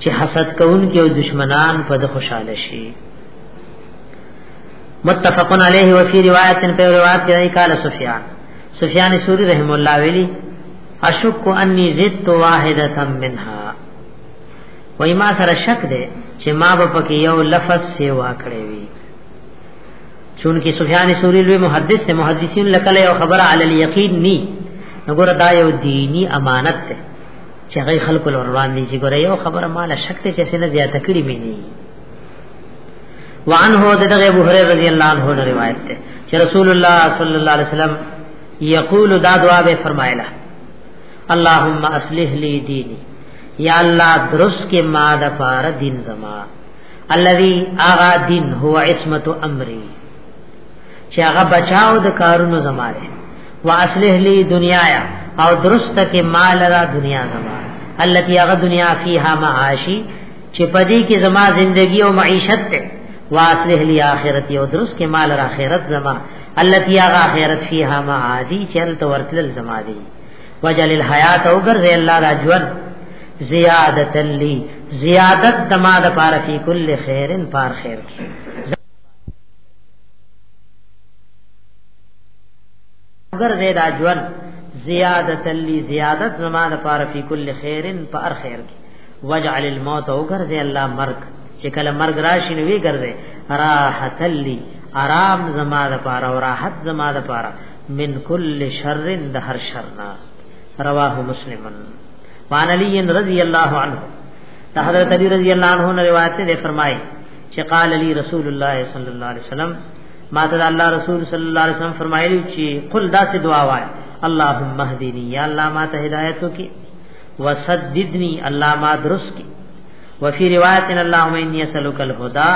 چې حسد کوونکي او دشمنان په د خوشاله شي متفقن علیه و فی روایت په روایت کې قال سفیان سفیان سوری رحم الله ویلی اشک انی زدت واحده منها وای ما سره شک ده چې ما به پکې یو لفظ سیوا کړی وي چونکی سفیان سوری لوی محدث سے محدثین لکل یو خبر علی الیقین نی نګور دا یو دینی امانت ده چې غي خلق الروان دي چې ګور یو خبر مال شک ته چې سینه زیاته کړی مې نه وعنه دغه ابو هريره رضی الله عنه روایت ده چې رسول الله صلی الله علیه وسلم یقول دا دعا به فرمایله اللهم اصلح لي ديني یا الله درست کې ما د پار دین زما الذي اغا دین هو عصمت امری چې هغه بچاو د کارونو زما ده وا اصلح لی دنیا او درست کې مال را دنیا زما التي هغه دنیا فیها معاشی چې پدې کې زما زندگی او معیشت ته واصلح لی اخرت یو درس کې مال را اخرت زما التي هغه اخرت فیها معادی چل تو ورتل زما دی وجل الحیات او ګرځي الله دا ژوند زیادت لی زیادت دما د پاره فی کل خیرن پار خیر کی ګرځي دا ژوند زیادت لی زیادت زما د پاره فی کل خیرن پار خیر کی وجعل الموت او ګرځي الله مرګ چې کله مرګ راشي نو وی ګرځي راحت لی آرام زما د پاره او راحت زما د پاره من کل شر د هر شر نه رواه مسلمن وان علی رضی الله عنه دا حضرت علی رضی الله عنه نے روایت سے فرمائی چې قال علی رسول الله صلی الله علیه وسلم ما ته الله رسول صلی الله علیه وسلم فرمایلی چې قل دا سه دعا وای اللهم اهدنی یا الله ما ته هدایت کی وسددنی الله ما درست کی وفي روایت اللهم انی اسالک الهدى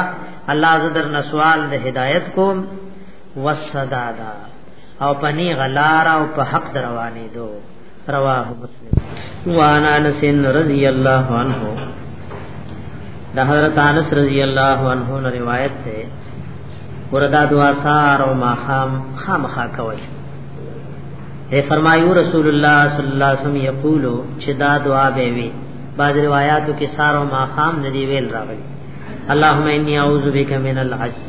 الله زدر نسوال د هدایت کوم وسدادا او پنی غلار او په حق دروانې دو رواه مسلم وانا انس رضی الله عنه دا حضرت انس رضی الله عنه نے روایت ہے وردا دعا سار او ماخام خامخا کوي اے فرمایو رسول الله صلی الله علیه وسلم یقول چې دا دعا به وی بعض روایتو کې سار او ماخام ندی ویل راغلی اللهم انی اعوذ بک من العجز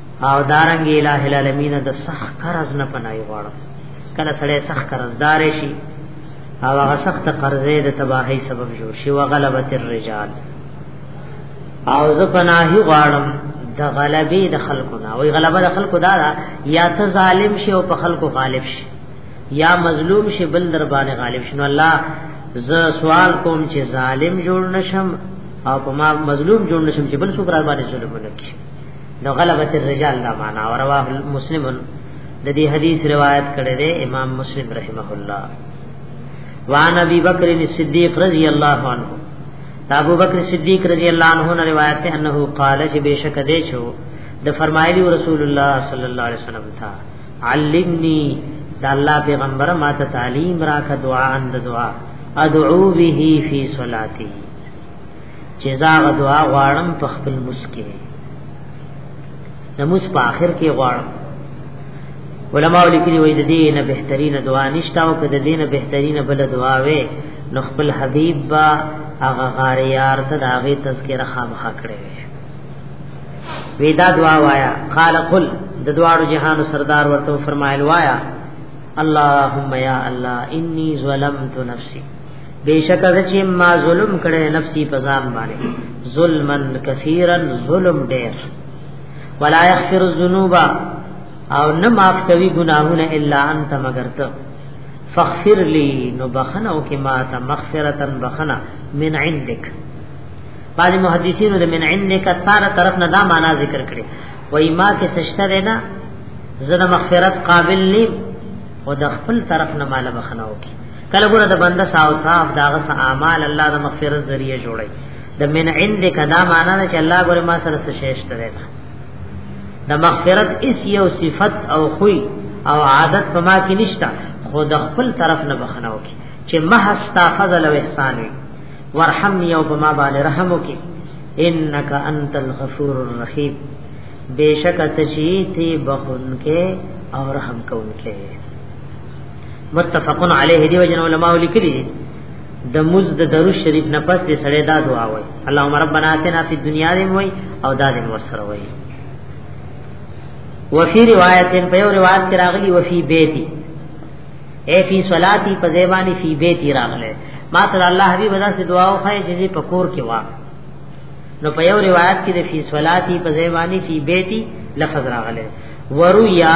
او دارنګ الہ العالمین د صح قرض نه پنای غواړم کله سړی صح قرضدار شي او هغه سخت قرضې د تباہی سبب جوړ شي وغلبت الرجال او زه پناهي غواړم د غلبې د خلکو نه وای غلبه د خلکو دا, دا یا ته ظالم شي او په خلکو غالب شي یا مظلوم شي بل در باندې غالب شنو الله زه سوال کوم چې ظالم جوړ نشم او په ما مظلوم جوړ نشم چې بل څوک را باندې ظلم وکړي نو غلبت الرجال دا معنا او رواه مسلم د دې حدیث روایت کړی دی امام مسلم رحمه الله وان ابي بکر الصديق رضی الله عنه دا ابو بکر صدیق رضی الله عنه نے روایت ہے انه قال چې بشک دې شو د فرمایلی رسول الله صلی الله علیه وسلم تھا علمنی دا الله پیغمبر ما ته تعلیم راکه دعا اند دعا ادعو به فی صلاتی چې زاغه دعا غواړم په خپل مسکه نموس په آخر کې غواړم علماء لیکلي وي د دې نه بهترین دعا نشته او که د دې نه بهترین بل دعا وي نو خپل حبیب با هغه غار یار ته داغه تذکرہ خامخا کړې وی دا دعا وایا قال قل د دوارو جهان سردار ورته فرمایل وایا اللهم یا الله انی ظلمت نفسی بیشک از چې ما ظلم کړي نفسي په ځان باندې ظلمن کثیرا ظلم ډېر ولا یغفر الذنوب او نه معاف کوي ګناهونه الا انت مگر ته فاغفر لي نو بخنه او کې ما ته مغفرتا بخنه من عندك بعض محدثینو د من عندك تار طرف نه دا معنا ذکر کړي وای ما کې سشته ده نه زړه مغفرت قابل نیم او د خپل طرف نه مال بخنه وکي کله ګره د بنده ساو صاف داغه سا اعمال الله د مغفرت ذریعہ جوړي د من عند کدا معنا نه چې الله ګره ما سره څه شیشت دی د مغفرت اس یو صفت او خوې او عادت په ما کې نشتا خو د خپل طرف نه بخنه وکي چې محض تا فضل او احسان وي ورحم یو په ما باندې رحم وکي انک انت الغفور الرحیم بیشک تشیتی بخون کې او رحم کون کې متفقن علیه دی وجن علماء لیکلی د مز د درو شریف نه پس د سړی دا دعا وای اللهم ربنا آتنا فی الدنیا دیم وای او دا دیم ورسره وای وفي روایت په یو روایت کې راغلی وفي بیتی اے فی صلاتی په زیبانی فی بیتی راغله ما ته الله حبیب دا سه دعا وخی چې په کور کې وا نو په یو روایت کې د فی صلاتی په زیبانی فی بیتی لفظ راغله ورویا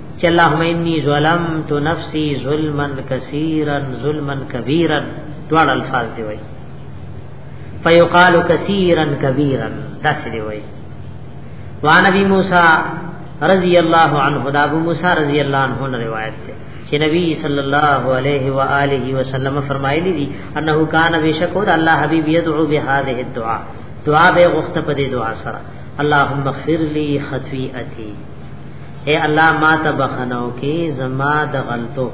چې اللهم انی ظلمت نفسی ظلما کثیرا ظلما کبیرا دوړ الفاظ دی وای فیقال کثیرا کبیرا داسې دی وای وان ابي موسی رضی الله عنه دا ابو موسی رضی الله عنه روایت ده چې نبی صلی الله علیه و آله وسلم فرمایلی دي انه کان بشکور الله حبیب یدعو به هذه الدعاء دعا به غخت په دې دعا سره اللهم اغفر لي خطيئتي اے الله ما ته بخنو کې زما د غلطو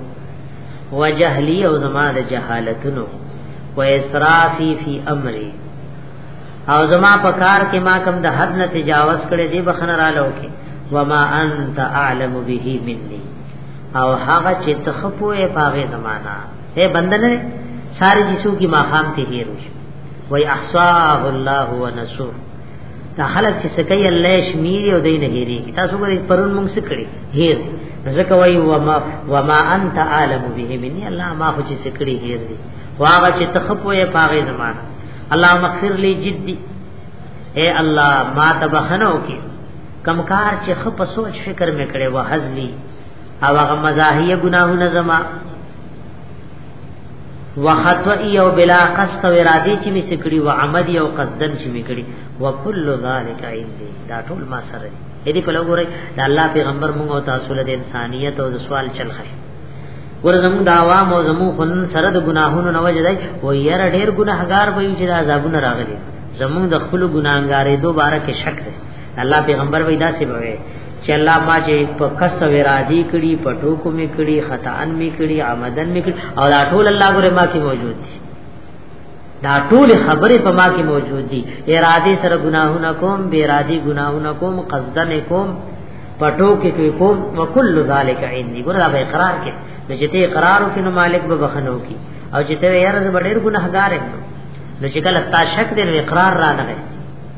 وجهلی او زما د جهالتونو و اسرافی فی امری او زما په کار کې ما کم د حد نه تجاوز کړي دی بخنه را لو کې وما انت اعلم به مني او هغه چې تخپوې پاغه زمانہ اے بندنه ساری جسو کی ماخام ته هیرو وی احصاه الله ونسوه دا خلک چې سکه الله شمیر او دین هېری تاسو ګورئ پرون موږ څه کړی هېر ځکه وای و ما و ما انت عالم به مني الله ما خو چې سکړي هېر دي واغه چې تخپوې پاغه زمان الله مغفر لي جدي اے الله ما تبخنو کې کمکار چې خپ سوچ فکر مې کړي و حزلی او هغه مزاحیه ګناهونه زما وخطو یو بلا قصد و ارادی چې می سکړي و عمد یو قصدن چې می کړي وکل ذالک عندي دا ټول ما سره دي دې په لګورې دا الله پیغمبر موږ او تاسو له انسانيت او سوال چل خي ورزم دا عوام او زمو خن سره د ګناهونو نه وجدای و ير ډېر ګناهګار وي چې دا عذابونه راغلي زمو د خپل ګناهګارې دوباره کې شک دی الله پیغمبر وای دا سی بوي چې الله ما چې په کس او ارادي کړي په ټوکو می کړي خطا ان می کړي آمدن می کړي او دا ټول الله ګره ما کې موجود دي دا ټول خبره په ما کې موجود دي اراده سره ګناهونه کوم بے ارادي ګناهونه کوم قصدن کوم پټو کې کوي کوم وکل ذالک عندي ګره دا اقرار کې نو چې ته اقرار وکې نو مالک به بخنو کې او چې ته یې رز ډېر ګناهګار نو چې کله ستا شک دې اقرار را نه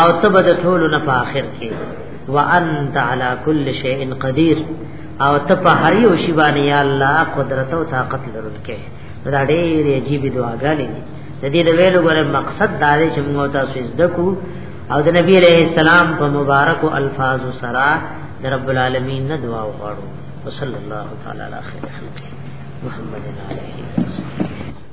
او تب د ټول نه په اخر کې وانت على كل شيء قدير او ته په هر یو شی باندې یا الله قدرت او طاقت لرونکې دا ډېر عجیب دعاګانې دي د دې د ویلو غره مقصد دا دی چې موږ تاسو زده کو او د نبی عليه السلام په مبارک او الفاظ سره د رب العالمین نه دعا وغواړو وصلی الله تعالی علی خیر خلق محمد علیه وسلم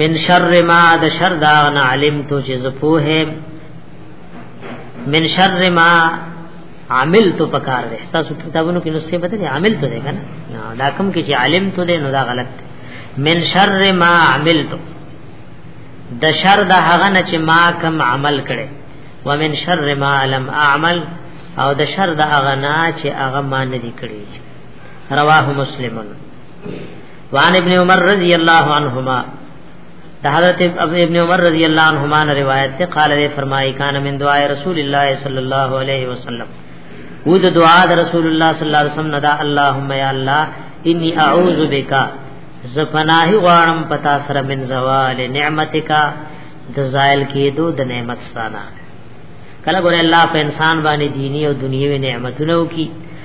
من شر ما د شر دا نه علمت چې زپوه من شر ما عامل تو پکار دی تاسو کتابونو کې نسخه بدلې عامل تو دی کنه دا کوم کې چې عالم تو دی نو دا غلط دی من شر ما عملت د شر د هغه نه چې ما کم عمل کړي ومن شر ما لم اعمل او د شر د هغه نه چې هغه ما نه دي کړی رواه مسلمون وان ابن عمر رضی الله عنهما دا حضرت ابن عمر رضی اللہ عنہما نے روایت سے قال نے فرمائی کان من دعاء رسول اللہ صلی اللہ علیہ وسلم وہ جو دعا دا رسول اللہ صلی اللہ علیہ وسلم ندا اللہم یا اللہ انی اعوذ بکا زفناہی غارم پتا سر من زوال نعمتکا دزائل کی دو د نعمت سانا کله ګور الله په انسان باندې دینی او دنیوي نعمتونه وکي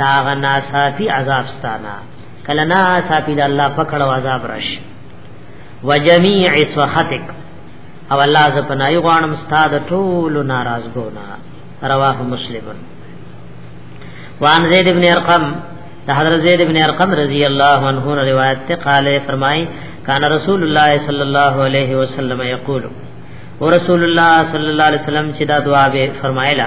دا غنا صافي عذاب ستانا کله نا صافي د الله پکړ او عذاب رش وجميع سوحتک او الله ز پنای غوانم استاد ټول ناراض ګونا رواه مسلم وان زید ابن ارقم د حضرت زید ابن ارقم رضی الله عنه روایت ته قال فرمای کان رسول الله صلی الله علیه وسلم یقول ورسول الله صلی الله علیه وسلم چې دا دعا به فرمایله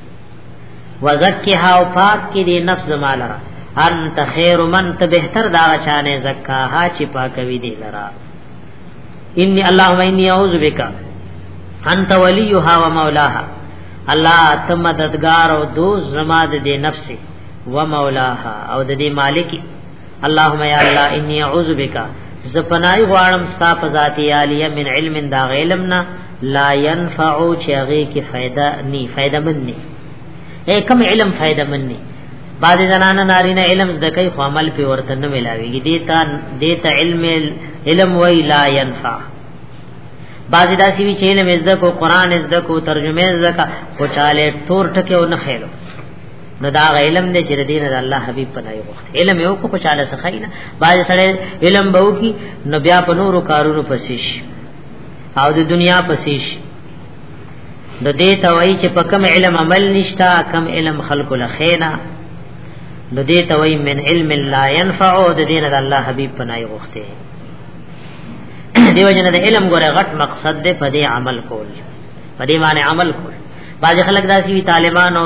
وزکها او پاک کې دې نفس زما لرا انت خیر من ته بهتر دا چانه زکاها چې پاکوي دې لرا انی اللهم انی اعوذ بک انت ولیها و مولاها الله ته مددگار او دوست زما دې نفس و مولاها او دې مالک اللهم یا الله انی اعوذ بک زپنای غوانم ستا فذاتی عالیه من علم دا علمنا لا ينفع چغی کی فائدہ نی فائدہ من نی اے کم علم فائدہ من نی بعد زنان ناری نه علم د کوي خو عمل په ورته نه ملاويږي دیتا دیتا علم علم وی لا ينفع بعض داسي وی چې علم زده کو قران زده کو ترجمه زده کا خو چاله تور ټکه و نه خېلو نو دا علم دې چې دین د الله حبيب پنايو علم یو کو خوشاله سخی نه باز سره علم بو کی نو بیا په نورو کارونو پسیش او د دنیا پسیش د دې توای چې په کم علم عمل نشتا کم علم خلق لخینا د دې توای من علم لا ينفع د دین د الله حبیب پنای غوخته دیو جن د علم ګره غټ مقصد دې په دې عمل کول په دې باندې عمل کول باج خلک داسي وی طالبان او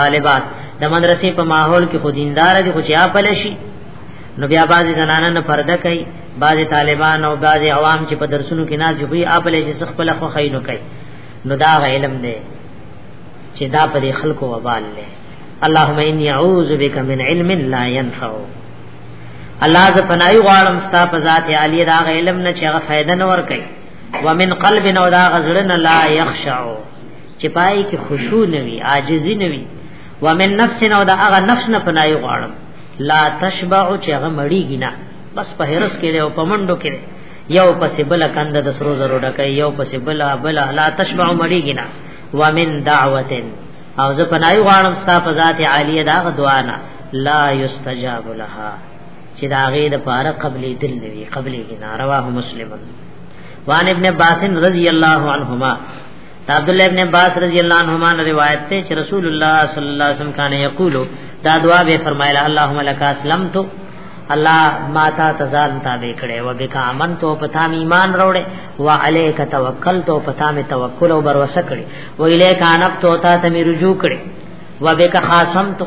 طالبات د مدرسې په ماحول کې خودیندار دي خو چې اپل شي نو بیا باج زنانه نه پرده کوي باج طالبان او باج عوام چې په درسونو کې ناز وي اپل شي څخه خپل خو خینو کوي نو دا علم دی چې دا په خلکو وبال لې اللهم اني اعوذ بك من علم لا ينفع الله ز پنای غواړم ستا په ذات عالی دا علم نه چې هغه فائدہ نور کوي ومن قلب نو دا غزړن لا يخشع چې پای کې خشوع نوي عاجزي نوي ومن نفس نو دا هغه نفس نه پنای غواړم لا تشبع چې هغه مړیږي نه بس په هرس کې او په منډو کې یو پسې بل کند د سرو زرو ډکې یو پسې بل بل لا تشبع مړیږي نه ومن دعوتن او زه پنای غواړم ستا په ذات عالیه دا دعا نه لا یستجاب لها چې دا غي د پاره قبلې دل دی قبلې نه رواه مسلم وان ابن عباس رضی الله عنهما عبد الله ابن عباس رضی الله عنهما روایت ته چې رسول الله صلی الله علیه وسلم کان یقول دا دعا به فرمایله اللهم لك اسلمت الله ما تا تزال تابع کړي و بک امن تو پتا می ایمان روړې و علیک توکل تو پتا می توکل او بر وسکړي و الیک انب تو تا ته می رجوع کړي و بک خاصم تو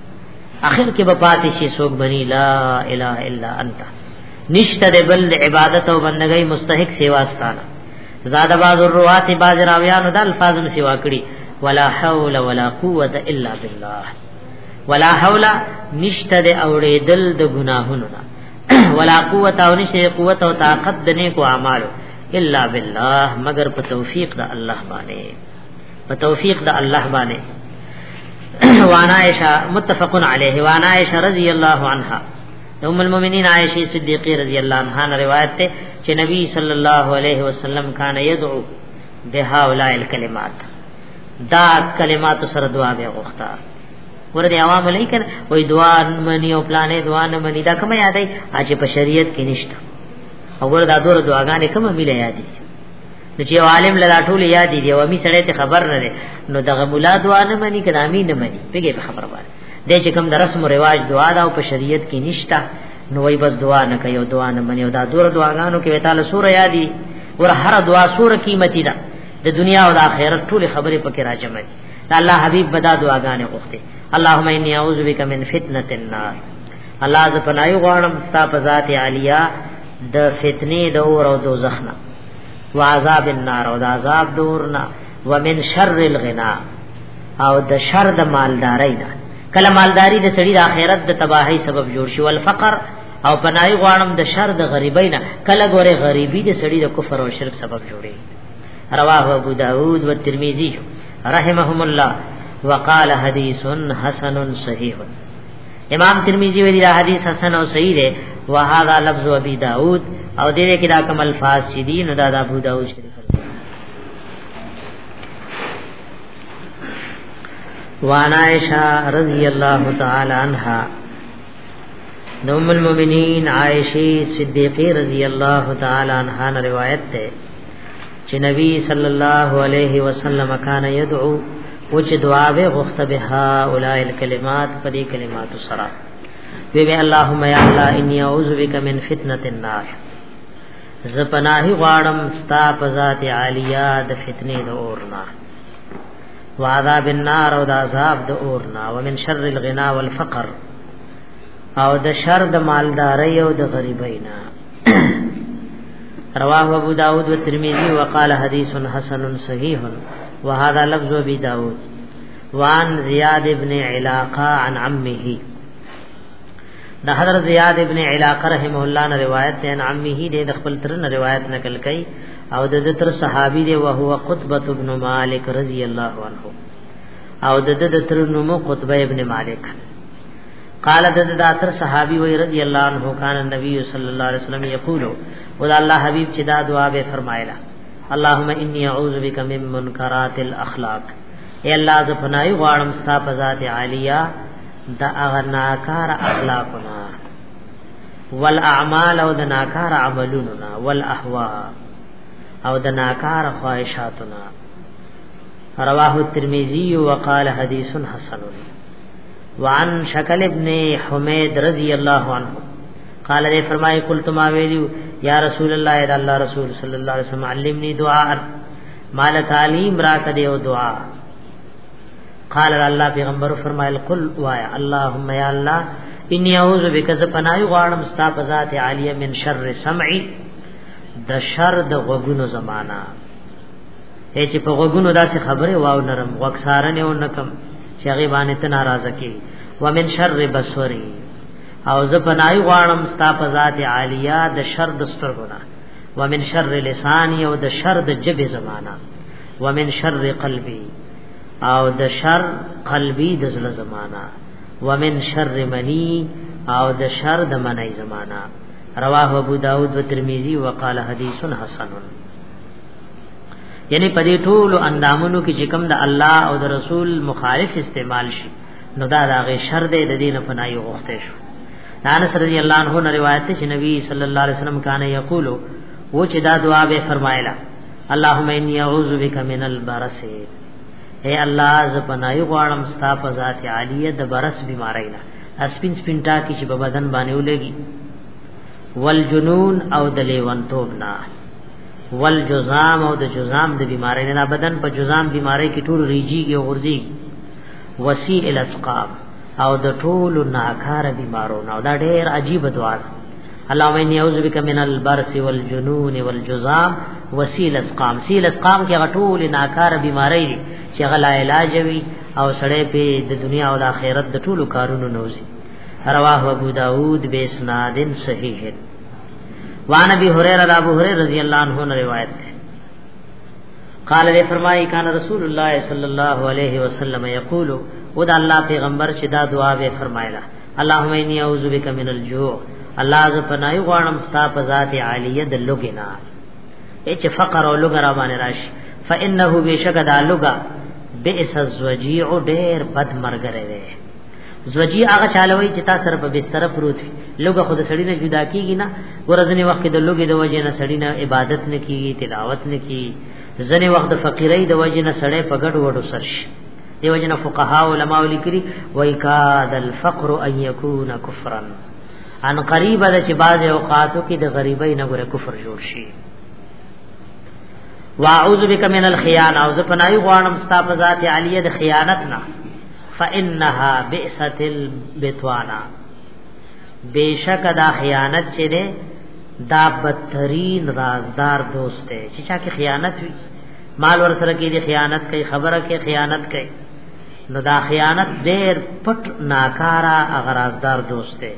اخر کې به پاتې شي سوګ بني لا اله الا انت نشته د بل عبادت او بندګۍ مستحق سیوا ستانه زاد باز الروات باز راویان د الفاظ هم سیوا کړی ولا حول ولا قوت الا بالله ولا حول نشته د اوړې دل د ګناهونو ولا قوت او نشته قوت او طاقت د نیکو اعمالو الا بالله مگر په توفیق د الله باندې په توفیق د الله باندې وانا عائشہ متفق علیه وانا عائشہ رضی الله عنها ام المؤمنین عائشہ صدیقہ رضی الله عنها نے روایت ته چې نبی صلی الله علیه وسلم کان یدعو بها اولئ الکلمات دا کلمات سره دعا به غوښتا ورته عوام علیکن وې دعا منی او پلانې دعا نه منی دا کوم یادای اج په شریعت کې نشته اور دا دور دعاګانې کوم ملي یادې نو چې عالم لرا ټول یاد دي او می سره ته خبر نه نو دغه مولا دعا نه مني کله امي نه مني پیګه په خبر باندې د چې کوم د رسم او رواج دعا دا او په شریعت کې نشتا نو وای بس دعا نه کوي او دعا نه مني او دا دور دعاګانو کې تعالی سور یادي ور هر دعا سور قیمتي ده د دنیا او د آخرت ټول خبرې پکې راجمع دي الله حبیب بدا دعاګانې غوښته اللهم انی اعوذ بک من فتنه النار الله ز پنای غواړم ستا په ذات عالیه د فتنې د اور او دوزخ نه وعذاب النار او د عذاب دورنا ومن شر الغنا او د شر د مالداري نه کله مالداري د سړي د آخرت د تباہي سبب جوړ شي والفقر او پنای غوانم د شر د غریبۍ نه کله ګوره غریبي د سړي د کفر او شرک سبب جوړي رواه ابو داود و ترمذی رحمهم الله وقال حدیث حسن صحیح امام ترمذی ویلی دا حدیث حسن او صحیح دی وهذا لفظ ابي داود او دې کې دا کوم الفاظ چې دي نو دا د ابو داود شریف وعن عائشة رضي الله تعالى عنها نوم المؤمنین عائشی صدیقی رضی اللہ تعالی عنہا نے روایت ہے کہ نبی صلی اللہ علیہ وسلم کان یدعو او چې دعا به غوښت به ها اولای الکلمات په دې کلمات سره وی وی اللهم یا الله انی اعوذ بک من فتنه النار ز پناهی غواړم ستا په ذات عالیه د فتنې د اورنا وعذاب النار او د عذاب د اورنا ومن شر الغنا والفقر او د شر د مالداري او د غریبۍ نه رواه ابو داود و ترمذی وقال حدیث حسن صحیح وهذا لفظ ابي داود وان زیاد ابن علاقه عن عمه د حضرت زیاد ابن علاقه رحمه الله نه روایت ده ان عمه دې د خپل تر نه روایت نقل کړي او د تر صحابي دی او هو قطبه ابن مالک رضی الله عنه او د د تر نومو قطبه ابن مالک قال د د اثر صحابي وي رضی الله عنه کان النبي صلی الله علیه وسلم یقول او الله حبیب چې دا دعا به فرمایلا اللهم انی اعوذ بک من منکرات الاخلاق اے الله ز فنای غواړم ستا په ذات عالیه دا اغه ناکار اخلاقنا والاعمال او د ناکار عملوننا والاهوا او د ناکار خواهشاتنا رواه الترمذی وقال حدیث حسن وعن شکل ابن حمید رضی اللہ عنہ قال دے فرمائے قلت ما ویلیو یا رسول اللہ اے اللہ رسول صلی اللہ علیہ وسلم علمنی دعا مال تعلیم را کدے او دعا قال اللہ پیغمبر فرمائے قل وایا اللهم یا اللہ انی اعوذ بک ز پنای غوانم ستا په ذات عالیه من شر سمعی د شر د غوګونو زمانہ هیڅ په غوګونو داسې خبره واو نرم وکسارنه او نکم چې هغه باندې ته ناراضه کې ومن شر بصری او زه پنای غواړم ستا په ذات عالیه د شر د سترګونه ومن شر لسانی او د شر د جبه زمانہ ومن شر قلبی او د شر قلبی د زل زمانہ ومن شر منی او د شر د منی زمانہ رواه ابو داود و ترمذی وقال حدیث حسن یعنی په دې ټولو اندامونو کې چې کوم د الله او د رسول مخالف استعمال شي نو دا دغه شر دی د دین په نای غوښته شو انس رضی الله عنه نه روایت چې نبی صلی الله علیه وسلم کانه یقول و چې دا دعا به فرمایلا اللهم انی اعوذ بک من البرس اے الله ز پنای غواړم ستا په ذات عالیه د برس بیماری نه اسپین سپینټا کی چې په بدن باندې ولګي والجنون او د لیوانتوب نه والجزام او د جزام د بیماری نه بدن په جزام بیماری کې ټول ریجیږي او غورځي وسی الاسقام او د ټول ناکار بیمارو نه دا ډېر عجیب دعا ده اللهم اني اعوذ بك من البرس والجنون والجزام وسی الاسقام سی الاسقام کې غټول ناکار بیماری دي چې غلا علاج وي او سړی په د دنیا او د آخرت د ټولو کارونو نوځي رواه ابو داود بیسنادن صحیح وان ابي هريره دا ابو هريره رضی الله عنه نے روایت ہے قال نے فرمائی کان رسول اللہ صلی اللہ علیہ وسلم یقول او دا اللہ پیغمبر چې دا دعا به فرمایلا اللهم انی اعوذ بک من الجوع الله ز پنای غوانم ستا په ذات عالیه د لوګنا اچ فقر او لوګ را باندې راشي فانه بشک دا لوګا بئس الزجیع ډیر بد مرګره زوجی هغه چالوي چې تاسو سره په بستر پروت وي لوګه خود سړی نه جدا کیږي نه ورځنی وخت د لوګي د وجې نه سړی نه عبادت نه کیږي تلاوت نه کیږي ځنی وخت د فقیرۍ د وجې نه سړی په ګډ وډو سرش دی وجې نه فقها او علما ولیکري وای کا د الفقر ان یکون کفرا ان قریب د چې باز اوقاتو کې د غریبۍ نه ګره کفر جوړ شي واعوذ بک من الخیانه او زه پنای غوانم ستا په ذات عالیه د خیانت نه فانها بئست البتوانا بیشک دا خیانت چې ده دا بدترین رازدار دوست دی چې چا کې خیانت وي مال ور سره کې دي خیانت کوي خبره کې خیانت کوي نو دا خیانت ډېر پټ ناکارا اغرازدار دوست دی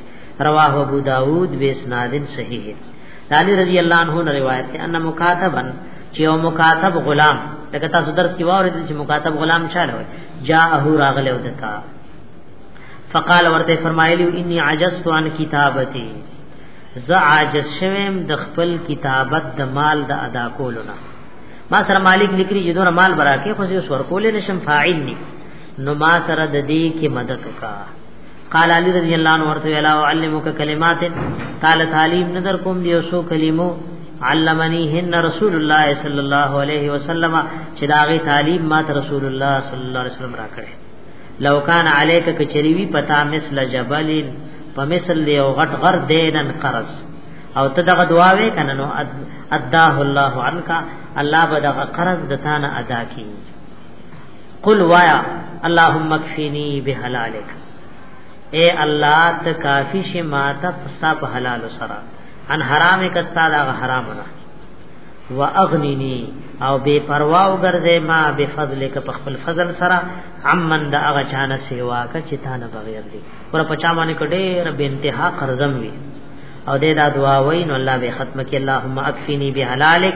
رواه ابو داود به اسناد صحیح علی رضی الله عنه نے روایت ہے ان مکاتبن چې یو مکاتب غلام لکه تاسو درس کې واورید چې مکاتب غلام شاله وي جاءه راغله ودتا فقال ورته فرمایلی انی عجزت عن کتابتی ز عاجز شوم د خپل کتابت د مال د ادا کولو نه ما سره مالک لیکلی چې دور مال برا کې خو اوس ورکول نشم فاعل ني نو ما سره د دې کې مدد وکا قال علی رضی الله عنه ورته ویلا علمک کلمات قال تعلیم نظر کوم دی اوسو کلمو علمنیهن رسول الله صلی الله علیه وسلم چې داغه تعلیم مات رسول الله صلی الله علیه وسلم راکړي لو کان علیک کچریوی پتا مثل جبل په مثل دی او غټ غر دینن قرض او ته دغه دعا وې کنه نو اداه الله عنک الله به دغه قرض دتانه ادا کړي قل وایا اللهم اکفنی بحلالک اے الله ته کافی شي ماته پستا په حلال سره ان حرام کستا دا حرام نه واغننی او بے پروا وګرځې ما به فضل ک په خپل فضل سره عمن دا هغه چانه سیوا ک چې تا نه بغیر دی پر پچا باندې کډې رب انتها قرضم وی او دې دا دعا وای نو الله به ختم کې اللهم اکفنی بحلالک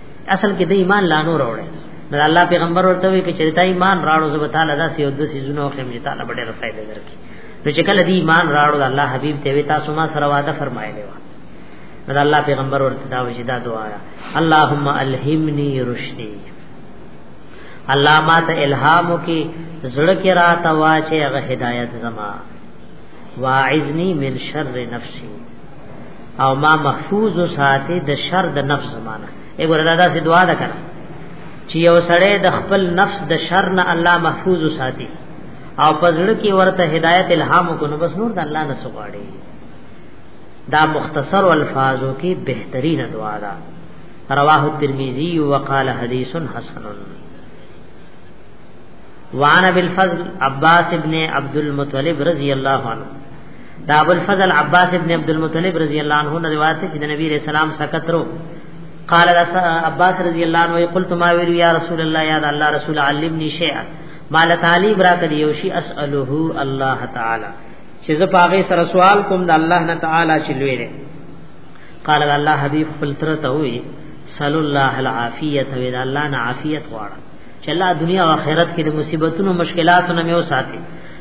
اصل کې د ایمان لانو راوړل نو الله پیغمبر ورته وی چې چرته ایمان راړو زب تعالی دا سیو د سيزونو خو می تعالی بډې رفای دې درکې نو چې کله دې ایمان راړو الله حبیب ته وی تاسو ما سره وعده فرمایلی و نو الله پیغمبر ورته دا وی دا دعا اللهم الهمنی رشدی الله ما ته الهام وکي زړه کې را تا واچې هغه هدایت زما واعذنی من شر نفسی او ما محفوظ ساتي د شر د نفس زمانہ ایګور دا داسې دعا ده کړه چې یو سړی د خپل نفس د شر نه الله محفوظ ساتي او پزړه کې ورته هدایت الهام کو نو بس نور د الله نه سغواړي دا مختصر الفاظو کې بهترین دعا ده رواه الترمذی وقال حدیث حسن وعن ابي الفضل عباس ابن عبد المطلب رضی الله عنه دا ابو الفضل عباس ابن عبد المطلب رضی الله عنه نے روایت ہے کہ نبی علیہ السلام سکت رو قال عباس رضی اللہ عنہ قلت ما ویل یا رسول اللہ یا اللہ رسول علمنی شیئا مال تعالی برا کدی یوشی اسالہ اللہ تعالی چې زه پاغه سره سوال کوم د الله نه تعالی چې لوی دی قال الله حبيب فلترته وي صلی الله العافیت و الله نه عافیت غواړه چې الله دنیا او آخرت کې د مصیبتونو مشکلاتو نه مې وساتي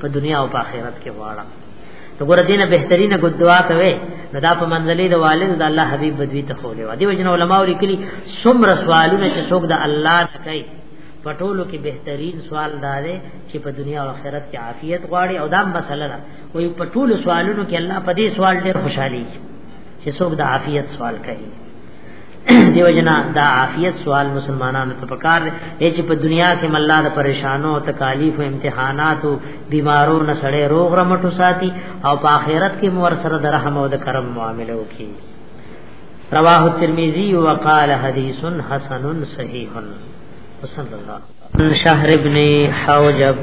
په دنیا او په آخرت کې غواړم نو ګور دینه بهترینه ګد دعا کوي نو دا په منځلې د والد د الله حبیب بدوی ته خو له دی وجنه علما ولیکلي څومره سوالونه چې څوک د الله کوي پټولو کې بهترین سوال دا دی چې په دنیا او آخرت کې عافیت غواړي او دا مسله ده وي پټولو سوالونو کې الله په دې سوال ډېر خوشحالي چې څوک د عافیت سوال کوي دیو جنا دا عافیت سوال مسلمانانو ته پکار دی چې په دنیا کې مله د پریشانو تکالیف او امتحاناتو بیمارو نه سړې روغ رمټو ساتي او په آخرت کې مور سره د رحم او د کرم معاملې وکړي رواه الترمذی وقال حدیث حسن صحیح وصلی الله شهر ابن حوجب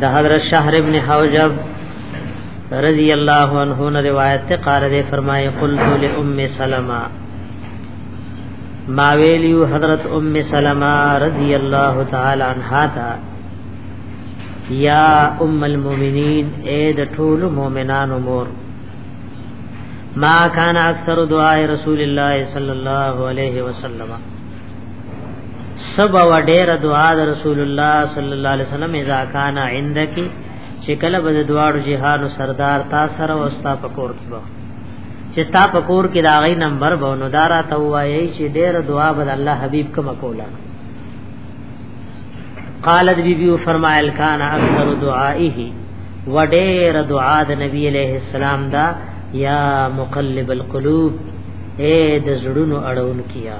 د حضرت شهر ابن حوجب رضی الله عنه نے روایت تے قال دے فرمائے قلت لام سلمہ ما ویلیو حضرت ام سلمہ رضی اللہ تعالی عنہا تا یا ام المؤمنین اے د ټول مؤمنانو مور ما کان اکثر دعای رسول الله صلی الله علیه وسلم سبا و ډیر دعا د رسول الله صلی الله علیه وسلم اذا کان عندك چې کله به د دواړو جهانو سردار تا سره او ستا پکور کې به چې ستا پکور کې دا غي نمبر به نو دارا ته وایي چې ډیر دعا به الله حبیب کوم کولا قالت بی بی فرمایل کان اکثر دعائه و ډیر دعا د نبی علیہ السلام دا یا مقلب القلوب اے د زړونو اړون کیا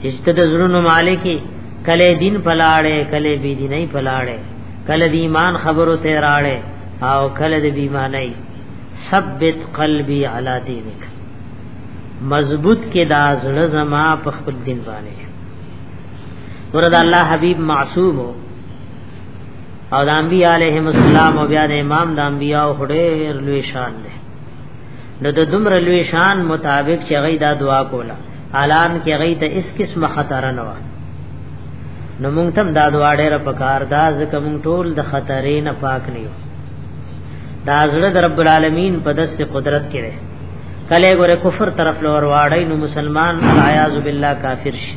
چې ته د زړونو مالکی کله دین پلاړې کله بی دیني پلاړې کله د ایمان خبرو ته راړې او کله د بیمانای ثبت قلبی علی دینک مضبوط کې دا زړه زما په خپل دین باندې ورته الله حبیب معصوم او د انبیاء علیهم السلام او بیا د امام د انبیاء او ډېر لوی شان دی نو د دومره لوی شان مطابق چې غي دا دعا کوله الان کې غي ته اس قسمه خطر نه و نو مونږ تم دا دعا ډېر پکار دا ځکه مونږ ټول د خطرې نه پاک نه یو دا زړه د رب العالمین په دس قدرت کې ده کله ګوره کفر طرف لور واړی نو مسلمان اعاذ بالله کافر شي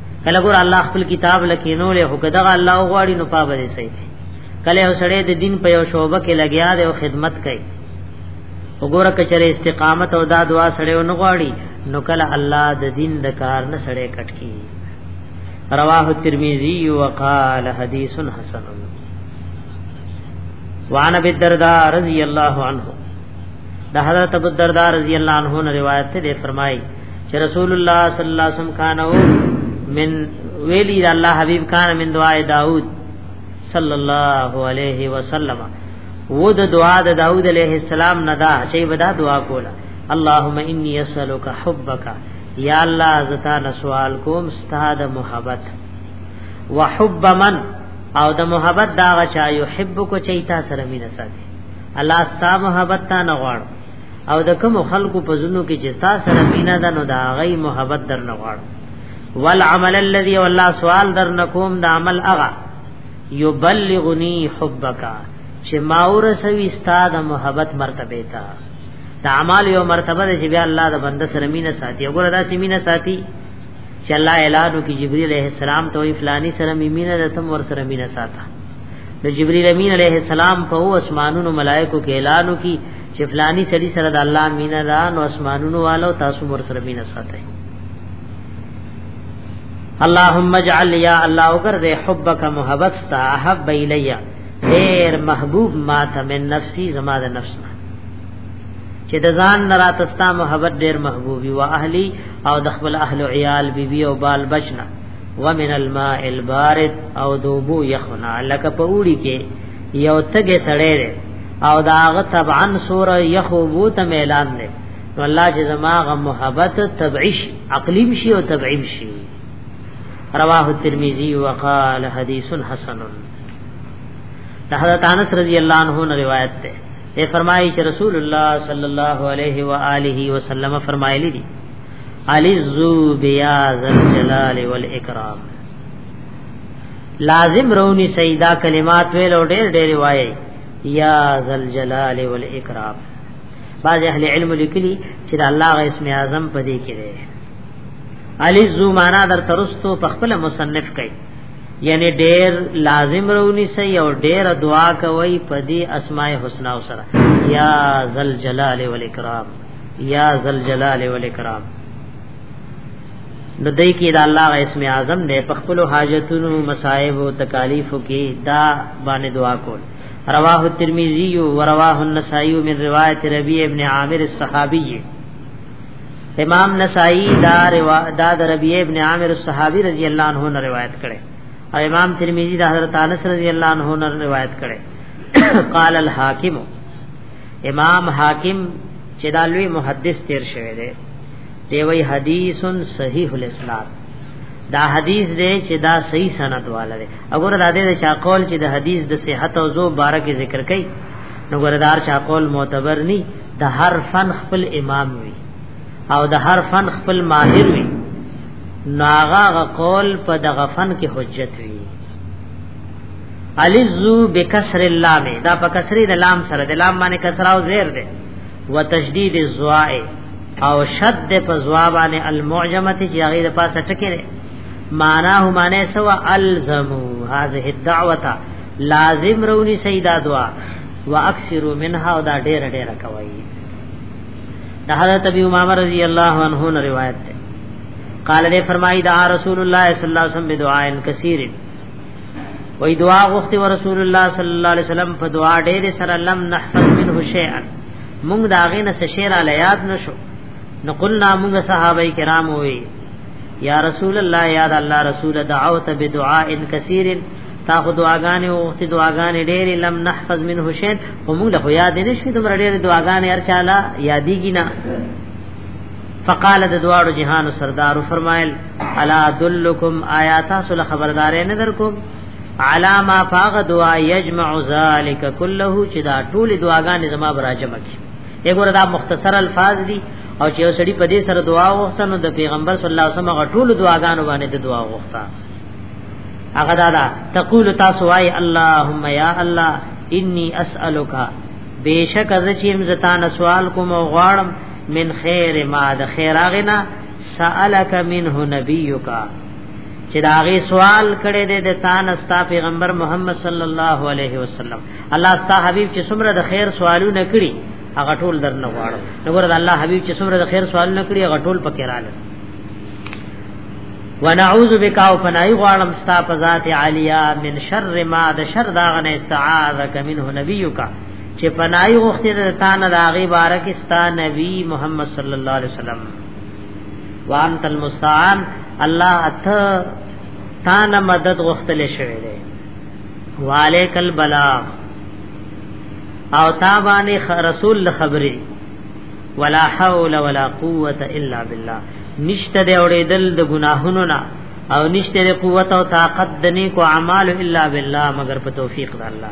کله ګور الله خپل کتاب لکینو له حکدغه الله غواړي نو پابه دي سي کله یو سړی د دین په یو شوبه کې لګیا دی او خدمت کوي وګوره کچره استقامت او دا دعا سړی نه غواړي نو کله الله د دین د کار نه سړی کټ کی رواه الترمذی وقال حدیث حسن وعن ابي الدرداء رضی الله عنه د حضرت ابو الدرداء رضی الله عنه روایت ته فرمایي چې رسول الله صلی الله علیه وسلم کانو من ویلی الله حبیب کان من دعاء داوود صلی الله علیه وسلم و د دعا د داوود علیه السلام نه دا چې ودا دعا کوله اللهم انی اسالک حبک یا الله زتا نسوال کوم ستاد محبت وحب من او د محبت دا غچا یحبک چیتا سره مینه ساتي الله ستا محبت تا نه غواړم او د کوم خلکو په زونو کې چې تاسو سره مینا ده نو دا غي محبت در نه غواړم والعمل الذي والله سوال در نکوم د عمل اغا يبلغني حبك چې ما ورسوي استاد محبت مرتبه تا د اعمال یو مرتبه ده چې بیا الله د بنده سره مینا ساتي وګوره دا چې مینا ساتي چې الله اعلان وکي جبريل عليه السلام ته وی فلاني سره مینا ده تم ور سره مینا ساته د جبريل امين عليه السلام په اسمانونو ملائکو کې اعلان وکي چې فلانی سړي سره د الله مینا ده نو اسمانونو والو تاسو مر سره مینا ساتي اللهم اجعل یا الله وګرځه حبک محبت تا احب الیا غیر محبوب ما ته من نفسي زما د نفس نه چې د ځان نه راتستا محبت ډیر محبوبي وا اهلی او د خپل اهل او عیال بیبي بی او بال بچنه ومن الماء البارد او دوبو یخنا لکه په اوړي کې یو تګه سړی دی او داغه طبعا سور یخو بو ته اعلان دی نو الله چې زما غ محبت تبعیش عقلی شي او تبعیم شي رواه الترمذی وقال حدیث حسن دا حضرت انس رضی اللہ عنہ نے روایت ہے یہ فرمائی کہ رسول اللہ صلی اللہ علیہ وآلہ وسلم فرمائے لی علی الزو بیا ذل جلال والاکرام لازم رونی سیدا کلمات ویل او ډېر ډېر وایي یا ذل جلال والاکرام بعض اهل علم لیکلي چې د الله غ اسم اعظم په دې کې دی علی زو معنا در ترستو په خپل مصنف کوي یعنی ډېر لازم رونی سي او ډېر دعا کوي په دې اسماء الحسنا سره یا ذل جلال والاکرام یا ذل جلال والاکرام نو دای کې دا الله اسم اعظم دې په خپل حاجتونو مصائب او تکالیف کې دا باندې دعا کول رواه الترمذی و رواه النسائی من روایت ربیع ابن عامر الصحابی امام نسائی دا روا دا د ربیع ابن عامر الصحابی رضی الله عنه نه روایت کړي او امام ترمذی دا حضرت انس رضی الله عنه نه روایت کړي قال الحاکم امام حاکم چې دا لوی محدث تیر شوی دی دی وی حدیث صحیح الاسناد دا حدیث دی چې دا صحیح سند والا دی اگر دا دې چا قول چې د حدیث د صحت او زو بارک ذکر کړي نو ګردار چا قول معتبر ني د هر فن خپل امام وي او د هر فن خپل ماهر وي ناغا قول په دغه فن کې حجت وي الزو بکسر اللام دا په کسری د لام سره د لام باندې کسرا او زیر ده وتشدید الزواء او شد په زوا باندې المعجمه چې هغه د پاسه ټکی ده معناه معنی سوا الزمو هذه الدعوه لازم رونی سیدا دعا واکثروا منها او دا ډیر ډیر کوي دا حضرت ابي امامه رضی الله عنه نے روایت ہے قال نے فرمائی دا رسول اللہ صلی اللہ علیہ وسلم بدعاء کثیر وې دعا غوښتي رسول الله صلی الله علیه وسلم په دعا ډېر سره لم نحفظ منه شیئا موږ دا غې نه څه شعر علی یاد نشو نو قلنا موږ صحابه کرام وې یا رسول الله یا الله رسول دعوت بدعاء کثیر تا خو دعاګانې او ته دعاګانې ډېرې لم نحفظ من حسین خو موږ له یاد نه شوې تم ډېرې دعاګانې هر چاله یادېږي نه فقال د دوارو جهان سردار فرمایل الا دلکم آیات سل خبردارې نه درکو علا ما فاغ دعا یجمع ذالک کله چې دا ټول دعاګانې زما براجم کی یګور دا مختصر الفاظ دي او چې یو سړی په دې سره دعا وغوښته نو د پیغمبر صلی الله علیه وسلم غټول دعاګانو باندې د دعا وغوښته هغه دا, دا تقول تاسو واي اللهم یا الله انی اسالک بیشک از چیم زتان سوال کوم او غواړم من خیر ما د خیر هغه نه سالک منه نبیک چې دا غي سوال کړي دې د تان استا پیغمبر محمد صلی الله علیه وسلم الله استا حبیب چې څومره د خیر سوالونه کړي هغه ټول درنه غواړم نو ورته الله حبیب چې څومره د خیر سوالونه کړي هغه ټول پکې رااله ونعوذ بک او فنای غوالم ستا په ذات عالیا من شر ما د شر داغه نه استعاذک منه نبیک چې پنای غوښته د تان راغي بارکستان نبی محمد صلی الله علیه وسلم وانت المستعان الله اته تان مدد غوښتل شوی دی والیک البلاغ او تابانی رسول خبری ولا حول ولا قوت الا بالله نشته د اوریدل د ګناهونو نه او نشته د قوت او طاقت د نیکو اعمال الا بالله مگر په توفیق د الله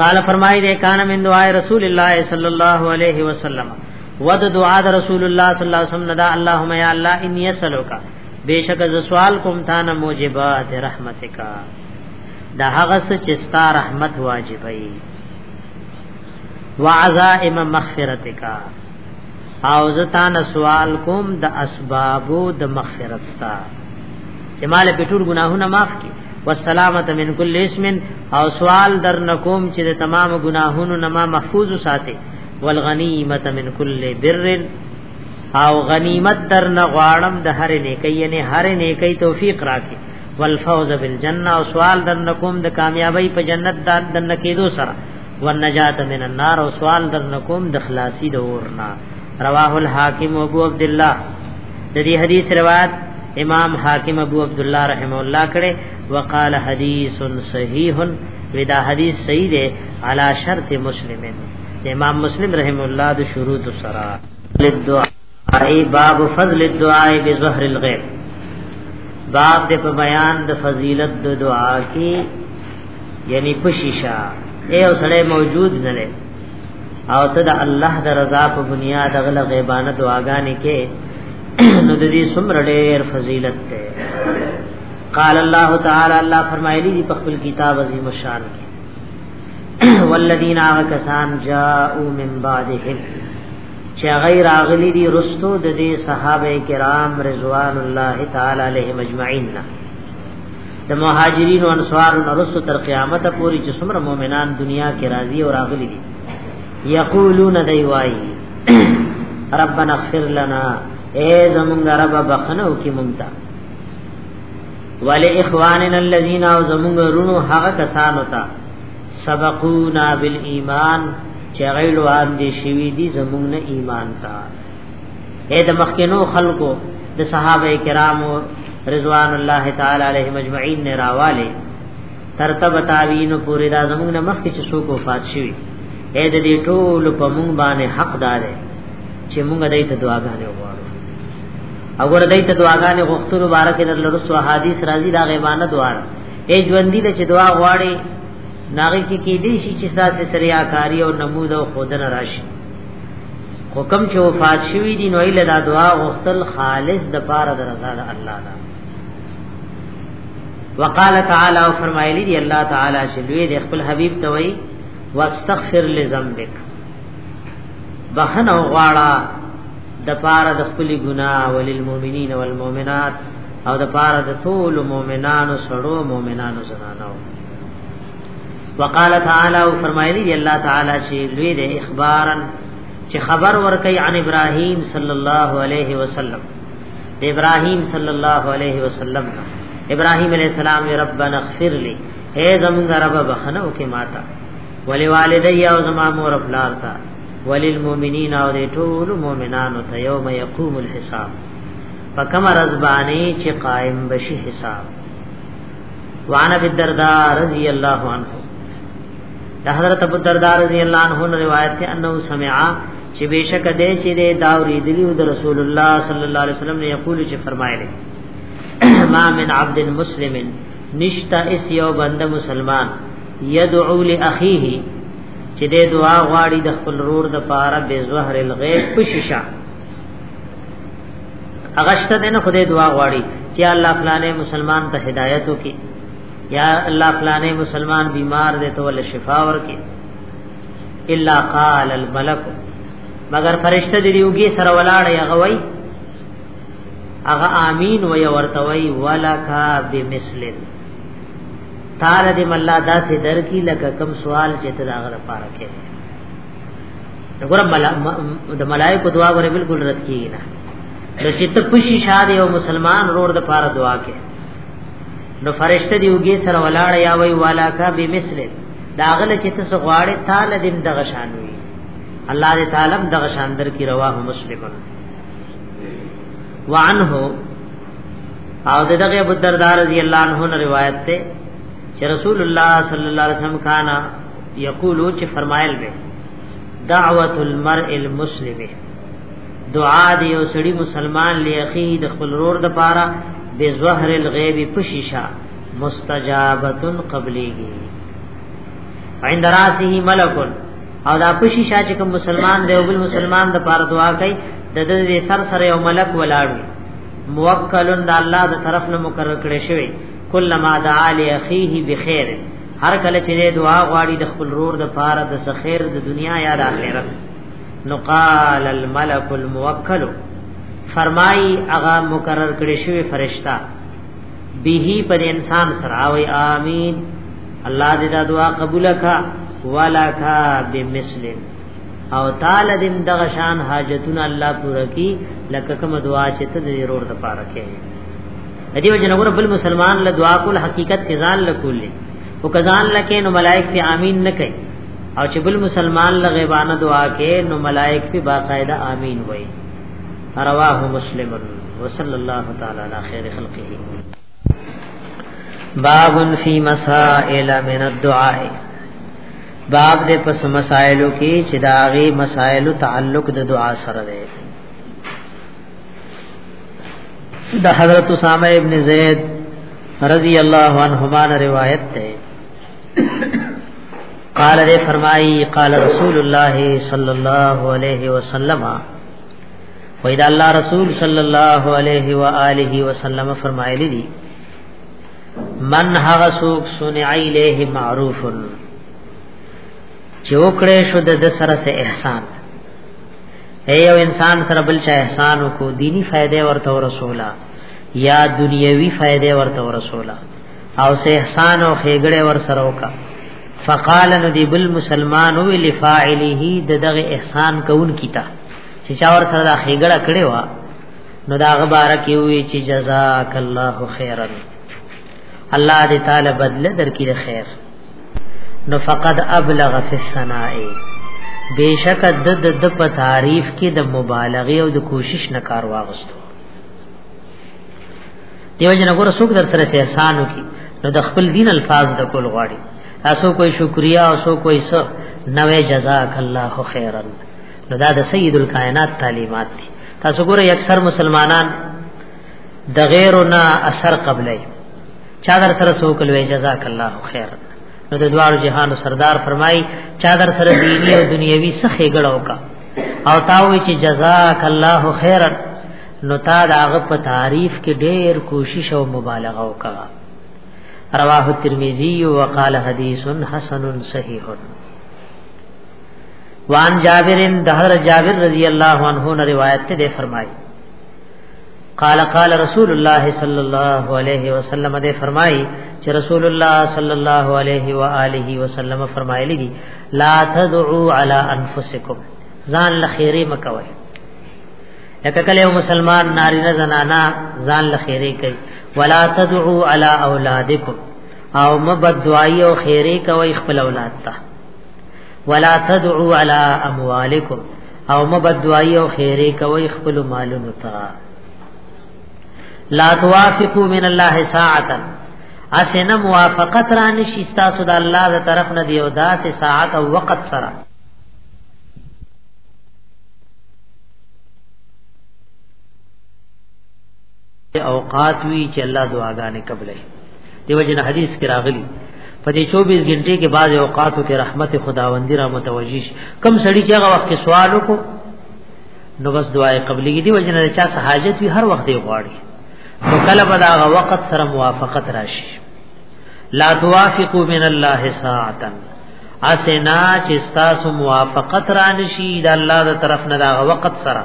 قال فرمای دې کان من دعای رسول الله صلی الله علیه وسلم ود دعا د رسول الله صلی الله علیه وسلم دا اللهم یا الله انی اسلوک بیشک ز سوال کوم تا نه موجبات رحمتک دا هغه چې ستا رحمت واجبای وعزائم مغفرتک او زتا نه سوال کوم د اسبابو د مغفرت ستا چې مال په ټول ګناهونه معاف کړي والسلامت من کل اسم او سوال در نکوم چې د تمام ګناهونو نه ما محفوظ ساتي والغنیمت من کل بر او غنیمت در نه غواړم د هر نیکي یعنی هر نیکي توفیق راکړي والفوز بالجنه او سوال در نکوم د کامیابی په جنت د نکیدو سره والنجات من النار او سوال در نکوم د خلاصي د اورنا رواه الحاکم ابو عبد الله د دې حدیث روایت امام حاکم ابو عبد الله رحم الله کړه وقال حدیث صحیح ودا حدیث صحیح دی علی شرط مسلمن امام مسلم رحم الله د شروط سره للدعاء ای باب فضل الدعاء بظهر الغیب باب دې په بیان د فضیلت د دعا کې یعنی پشیشا اے او سره موجود نه لې او ته د الله د رضا په بنیاد غل غیبانه دعاګانې کې نو د دې څومره ډېر فضیلت ده قال الله تعالی الله فرمایلی دی په خپل کتاب عظیم شان کې والذین آغا کسان جاءو من بعدهم چې غیر اغلی دی رستو د دې صحابه کرام رضوان الله تعالی علیهم اجمعین نه د مهاجرین او انصار رستو تر قیامت پورې چې څومره مؤمنان دنیا کې راضي او راغلي دي یقولون دی وای ربنا اغفر لنا اے زمونږ رب بخنو کې مونږ ته ولإخواننا الذين او زمونږ رونو هغه کسانو ته سبقونا بالایمان چې هغه لوان دي شوی دي زمونږ نه ایمان تا اې د مخکینو خلکو د صحابه کرامو رضوان الله تعالی علیهم اجمعین نه راواله ترتب تاوین پوری دا زمونږ نه مخکې چې څوک وفات شوی اې د دې ټول په مونږ باندې حق دار چې مونږ دې ته دعاګانې وغواړو او ګور دې ته دعاګانې غوښتلو بارکه در لرسو حدیث راځي دا غیبانه دعا اے ژوندۍ له چې دعا غواړي ناغي کې کې دې شي چې تاسو سره یا کاری او نمود او خودن راشي حکم چې وفات شوی دی نو ایله دا دعا غوښتل خالص د پاره د رضا د الله دا وقال تعالی او فرمایلی دی الله تعالی چې لوی د خپل حبیب ته وای واستغفر لذنبک بخنه غواړه د پاره د خپل ګناه وللمؤمنین والمؤمنات او د پاره د ټول مؤمنانو سړو مؤمنانو زنانو وقال تعالی او فرمایلی دی الله تعالی چې لوی دی اخبارن چې خبر ورکي عن ابراهيم صلی الله علیه وسلم دی ابراهيم صلی الله علیه وسلم ابراهيم علیہ السلام دی ربنا اغفر لي اے زمونږ رب بخنه او کې ماتا ولی والدی او زما مور افلار تا وللمؤمنین او دی ټول مؤمنانو ته یوم یقوم الحساب فکم رزبانی چې قائم بشي حساب وعن ابي الدرداء رضي الله عنه دا حضرت ابو الدرداء رضي الله عنه روایت ہے انه سمع چې بشک دې چې دې داوري دی او رسول الله صلی الله علیه وسلم نے یقول چې فرمایلی ما من عبد مسلم نشتا اس یو بند مسلمان یدعو لاخیه چې دې دعا غواړي د خپل رور د پاره به زهر الغیب پششا اغشته دنه خدای دعا غواړي چې الله فلانه مسلمان ته هدایت وکي یا الله فلانه مسلمان بیمار دی ته ول شفا ورکي الا قال الملک مگر فرشته دی یوګي سره ولاړ یا غوي اغه امین وی ورته وی ولکا بمثل تعالی دې مله داسې درکې لکه کم سوال چې ته دا غره پاره کې وګوره د ملائکه دعا غره بالکل رد کیږي نه د چې ته پوشي شاده او مسلمان رور د پاره دعا کې نو فرشته دی وګي سره ولاړ یا وی والا کا به مثل داغله چې ته غواړې تعالی دې دغه شان وي الله دې تعالی دغه شان در کی رواه مسلمون وعنه او دغه ابو الدرداء رضی الله عنه روایت ته چې رسول الله صلی الله علیه وسلم کانا یقولو چې فرمایل به دعوت المرء المسلم دعا دی او سړی مسلمان لیخی د خپل رور د پاره به زهر الغیب پشیشا مستجابتن قبلیږي عند راسه ملکون او دا پشی شا چې کوم مسلمان دی او بل مسلمان د پاره دعا کوي د دې سر سره یو ملک ولاړ موکلن د الله د طرف نه مقرر کړی شوی کله ما دعا لی اخیه بخیر هر کله چې دعا غواړي د خپل رور د پاره د سخیر د دنیا یا د آخرت نو قال الملك الموکل فرمای اغا مقرر کړي شوی فرشتہ به پر انسان سره او امين الله دې دا دعا قبول کا ولا کا بمثل او تعالی دې دغه شان حاجتونه الله پوره کی لکه کوم دعا چې ته دې رور د پاره کوي د دې وجنه ور بل مسلمان له دعا کول حقیقت کې ځان لکول او کزان لکه نو ملائک په امین نه کوي او چې بل مسلمان له غیبانه دعا کې نو ملائک په باقاعده امین وایي رواه مسلم وصلی الله تعالی علی خیر خلقه باب فی مسائل من الدعاء باب دې پس مسائلو کې چې داغي مسائل تعلق د دعا سره دی د حضرت اسامه ابن زید رضی اللہ عنہما نے روایت ہے قال دے فرمائی قال رسول اللہ صلی اللہ علیہ وسلم وإذا الله رسول صلی اللہ علیہ وآلہ وسلم فرمائے لی من هغه سوق صنع الیه معروف چې وکړې شو د سره سه احسان یو انسان سره بل چا احسان کو دینی فائدې ورته رسولا یا دنیوي فائدې ورته رسولا او سه احسان او خېګړې ور سره وکا فقال نو دی بل مسلمان وی لفاعله د دغه احسان کون کیتا چې چا ور سره خېګړه کړې وا نو دا غبره کې وی چې جزاک الله خیرا الله دې تعالی بدله درکې خیر نو فقد ابلغ فی الثناء بیشک د د د په تعریف کې د مبالغه او د کوشش نه کار واغستو دیو جن وګوره څوک در سره احسانو کی نو د خپل دین الفاظ د کول غواړي تاسو کوئی شکریا او سو کوئی سو نوې جزاک الله خیرا نو دا د سید الکائنات تعلیمات دي تاسو ګوره اکثر مسلمانان د غیرو نه اثر قبلې چا در سره سو کول وی جزاک الله خیر نو د دوار جهان سردار فرمای چا در سره دینی او دنیوي سخه ګړو کا او تاوی چې جزاک الله خیر نو تا داغه په تعریف کې ډېر کوشش او مبالغه وکړه رواه الترمذی وقال حدیث حسن صحیح وان جابر دهر جابر رضی اللہ عنہ نے روایت تے فرمائی قال قال رسول الله صلی الله علیه وسلم دې فرمایي چې رسول الله صلی الله علیه و آله وسلم فرمایلی دي لا تدعوا علی انفسکم ځان لخیری مکوئ لکه کله مسلمان ناری نه زنانا ځان لخیری کوي ولا تدعوا علی اولادکم او مبدعای او خیری کوي خپل اولاد ته ولا تدعوا على اموالکم او مبدوای او خیره کوي خپل مالونو ته لا توافقوا من الله ساعتا اسنه موافقت را نشي تاسو د الله تر طرف نه دی او داسې ساعت او وخت سره اوقات وی چې الله دعاګانې قبلې دیو جن حدیث کې راغلی په دې 24 غنټې کې بعض اوقاتو کې رحمت خداوندی را متوجی شي کم سړی چې هغه وخت کې سوال وکړو نو بس دعای قبلې دی وجنه چا حاجت وی هر وخت دی غواړي نو کله به دا وخت سره موافقت راشي لا توافقوا من الله ساعتا اسنا چې تاسو موافقت را نشي د الله تر طرف نه دا وخت سره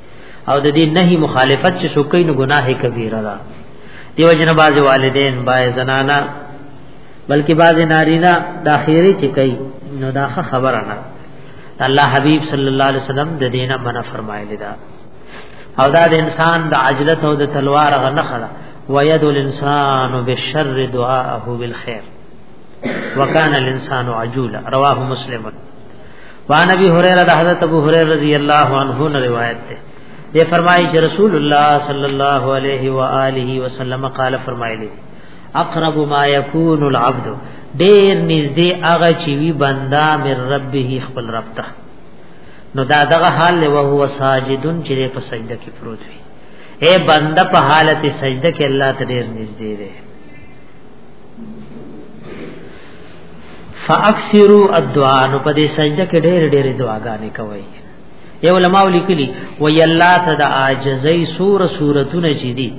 او د دې نهي مخالفت چې څوک کوي نو ګناه کبیره ده دیو جن باز والدین بای زنانا بلکې باز نارینا د اخیری چې کوي نو دا خبره نه الله حبیب صلی الله علیه وسلم د دینه منع فرمایلی دا او دا د انسان د عجلت او د تلوار غ نه خړه ويد الانسان بالشر دعاءه بالخير وكان الانسان عجولا رواه مسلم وان ابي هريره د حضرت ابو هريره رضی الله عنه نه روایت ده یہ فرمایي چې رسول الله صلی الله علیه و آله وسلم قال فرمایلی اقرب ما يكون العبد ډیر نږدې هغه چې وی بندا من ربه خپل رب ته نو دا دغه حال له وهو ساجدون چې په سجده کې پروت وي اے بندا په حالت سجده کې الله ته ډیر نږدې دی فاکثروا الدعاء نو په دې سجده کې ډېر ډېر دعاګانې کوي یو علماء لیکلي وی الله ته د عاجزۍ سور صورتونه چې دي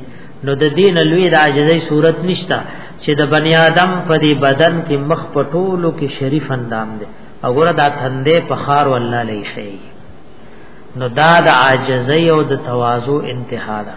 نو د دین لوی د عاجزۍ صورت نشتا چې د بنی آدم په دې بدن کې مخ پټولو کې شریف اندام دی او ګره دا تندې په خار والله لې شي نو دا د عاجزۍ او د تواضع انتها ده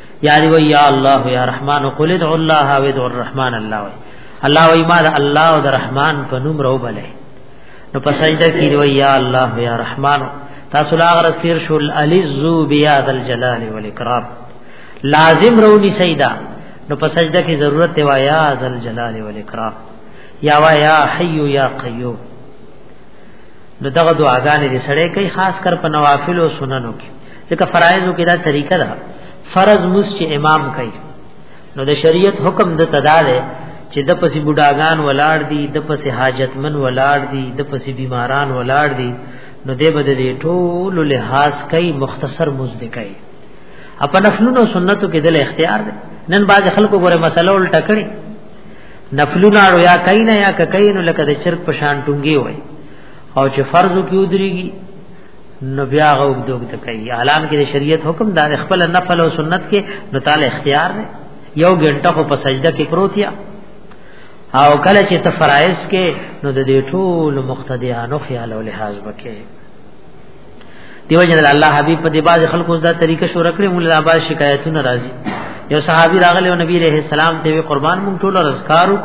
یعنی وی یا الله یا رحمان قل ادعوا الله و ادعوا الرحمن الله وی الله وی ما ده الله او الرحمن په نوم رو بلې نو په سجده کې وی یا الله یا رحمان تاسو لا غرض تیر شو الی ذو بیا ذل جلال والاکرام لازم رونی سیدا نو په سجده کې ضرورت دی وایا ذل جلال والاکرام یا وایا حی یا قیوم نو دغه دعاګانې دې سړې کوي خاص کر په نوافل او سننو کې ځکه فرایض کې دا طریقه ده فرض مس چې امام کوي نو د شریعت حکم د تدا ده چې د پسې بډاګان ولاړ دي د پسې حاجتمن ولاړ دي د پسې بیماران ولاړ دي نو دې بد دې ټول لحاظ کوي مختصر مزد کوي اپا نفلونو سنتو کې دل اختیار ده نن باز خلکو ګوره مسله الټه کړي نفلونه اړو یا کین یا کین لکه د چرک پشان ټونګي وای او چې فرض کیو دريږي نو بیا غو دوګ د کوي اعلان کې د شریعت حکم دار خپل نفل او سنت کې نو تعالی اختیار دی یو ګنټه خو په سجده کې پروتیا او کله چې ته فرایض کې نو د دې ټول مقتدیانو خیال او لحاظ وکې دیو جن الله حبیب په دې باز خلکو دا طریقه شو رکړې مولا آباد شکایتونه راځي یو صحابي راغله نبی رحم السلام ته قربان مونږ ټول رزکارو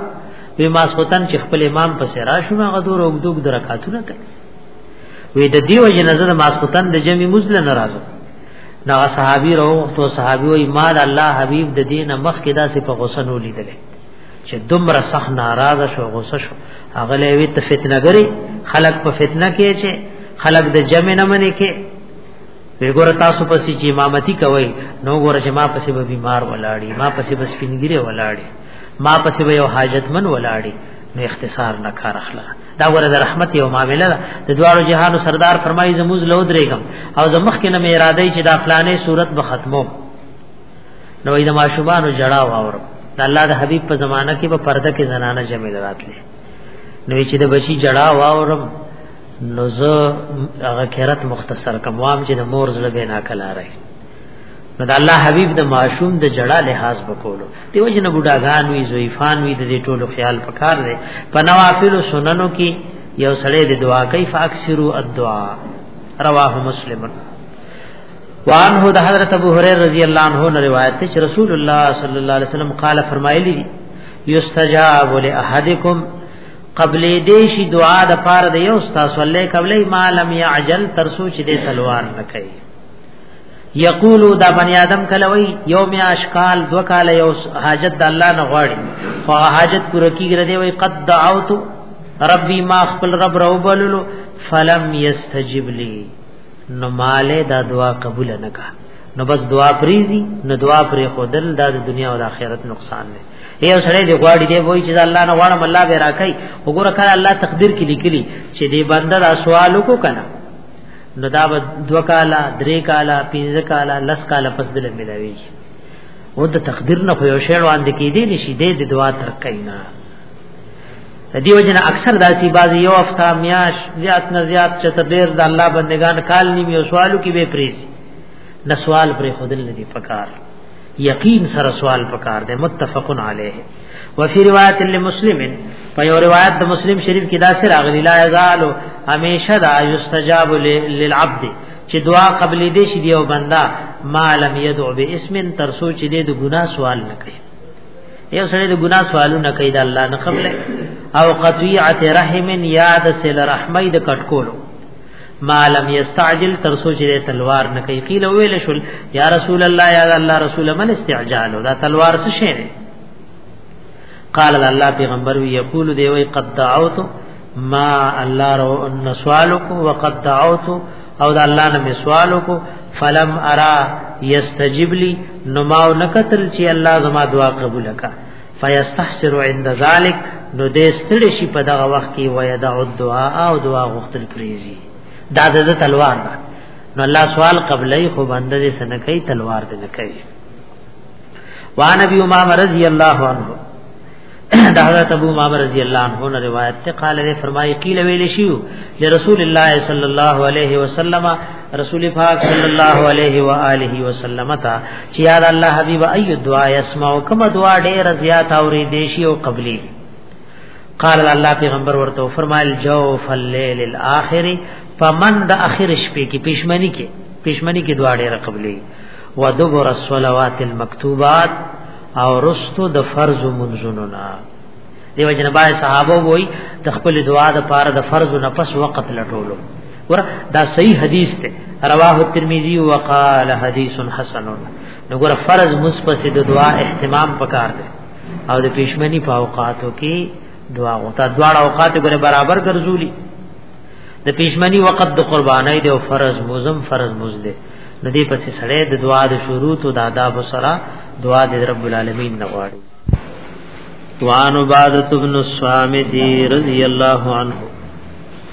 به ماسوتن چې خپل امام پسې راشو هغه دور او دوګ درکاتونه کوي وی د دیو جنازه د ماسوتن د جمع مزل ناراضو دا صحابي راو تو صحابي وی مال الله حبيب د دینه مخ کې داسې په غوسه نو لیدل چې دومره سخ ناراضه شو غوسه شو هغه لوي ته فتنه غري خلق په فتنه کې چې خلق د جمع نه منې کې وګوره تاسو پسې چې امامتي کوي نو ګوره چې ما پسې به بیمار ولاړی ما پسې به سپینګری ولاړی ما پسې به یو حاجتمن ولاړی نو اختصار نه کار اخلا دا ګوره د رحمت یو معاملې ده د دواړو جهانو سردار فرمایي زموږ لو درېګم او زمخ کې نه مې اراده چې دا فلانې صورت به ختمو نو ایدا ما شوبانو جړا واور د الله د حبیب په زمانہ کې به پرده کې زنانه جمیل راتله نو چې د بچی جړا واورم نو زه هغه کېرت مختصر کوم وام چې د مور زړه به ناکلاره نو د الله حبیب د معشوم د جړه لحاظ وکولو دیو جن بډاګان وی زویفان وی د دې ټولو خیال پکار دی په نوافل سننو کې یو سړی د دعا کوي فاکثرو الدعاء رواه مسلم وانه د حضرت ابو هريره رضی الله عنه نه روایت ته رسول الله صلی الله علیه وسلم قال فرمایلی یستجاب لاحدکم قبل دې شي دعا د پاره د یو استاد صلی الله قبلې ما لم يعجل ترسو چې دې تلوار نکړي یقولو دا بنی آدم کلوی یوم اشکال دو کال یو حاجت د الله نه غواړي خو حاجت پوره کیږي دی وی قد دعوت ربی ما خپل رب روبللو فلم یستجب لی نو ماله دا دعا قبول نه کا نو بس دعا پریزي نو دعا پرې خودل دا د دنیا او د آخرت نقصان دی یو سره دی غواړي دی وای چې الله نه غواړم الله به راکای وګوره کله الله تقدیر کې لیکلی چې دی بنده دا سوال وکړه نو دا به دو کالا درې کالا پنځه کالا لس کالا پس دل ملاوي او د تقدیر نه خو یو شی وړاندې کیدی نشي د دعا تر کینا د دیو جن اکثر داسي باز یو افتا میاش زیات نه زیات چې تر ډیر د الله بندگان کال نیمه یو سوالو کې به پریزي نه سوال پر خودل نه دی پکار یقین سره سوال پکار دی متفقن علیه وفي روایت لمسلم په یو روایت د مسلم شریف کې دا سره راغلی لا یزال همیشه دا یستجاب للعبد چې دعا قبل دې شي دیو بندا ما لم يدعو باسم تر سوچ دې د ګناه سوال نه کوي یو سره د ګناه سوالونه کوي د الله نه قبل او قطیعه رحم یاد سل رحمې د کټکولو ما لم يستعجل تر سوچ دې تلوار نه کوي قيل ویل شل یا رسول الله یا الله رسول من استعجال دا تلوار څه شي قال الله پیغمبر وی یقول دی وی قد دعوت ما الله رو ان سوالک وقد دعوت او دا الله نه سوالک فلم ارا یستجب لی نماو نکتل چې الله زما دعا قبول کړه فیستحسر عند ذلک نو دې ستړي شي په دغه وخت کې ويدع الدعاء او دعا غختل پریزي دا د تلوار ده نو الله سوال قبلې خو باندې دې سنکې تلوار دې کوي وان ابي امامه رضی الله عنه د حضرت ابو امامه رضی الله عنه نه روایت ته قال دې فرمایي قیل ویل شي لرسول الله صلی الله علیه وسلم رسول پاک صلی الله علیه و آله وسلم تا چې یاد الله حبیب ایو دعا یسمع کما دعا ډیر زیات اوري دیشی او قبلی قال الله پیغمبر ورته فرمایل جو فلیل الاخر فمن د اخر شپې کې پښمنی کې پښمنی کې دعا ډیره قبلې و دبر الصلوات المکتوبات او رستو د فرض منځونو نه دیو جنبای صحابه وای د خپل دعا د پاره د فرض نه پس وخت لټولو ور دا صحیح حدیث ته رواه ترمذی وقال حدیث حسن نو ګور فرض مصپس د دعا اهتمام پکار دی او د پښمنی په اوقاتو کې دعا غوتا دعا اوقات ګره برابر ګرځولی د پښمنی وخت د قربانای دی او فرض مزم فرض مزده نو دې پسې سړې د دعا د شروع او د آداب سره دعا د رب العالمین نه غواړي وان عبادت ابن الصامت رضی الله عنه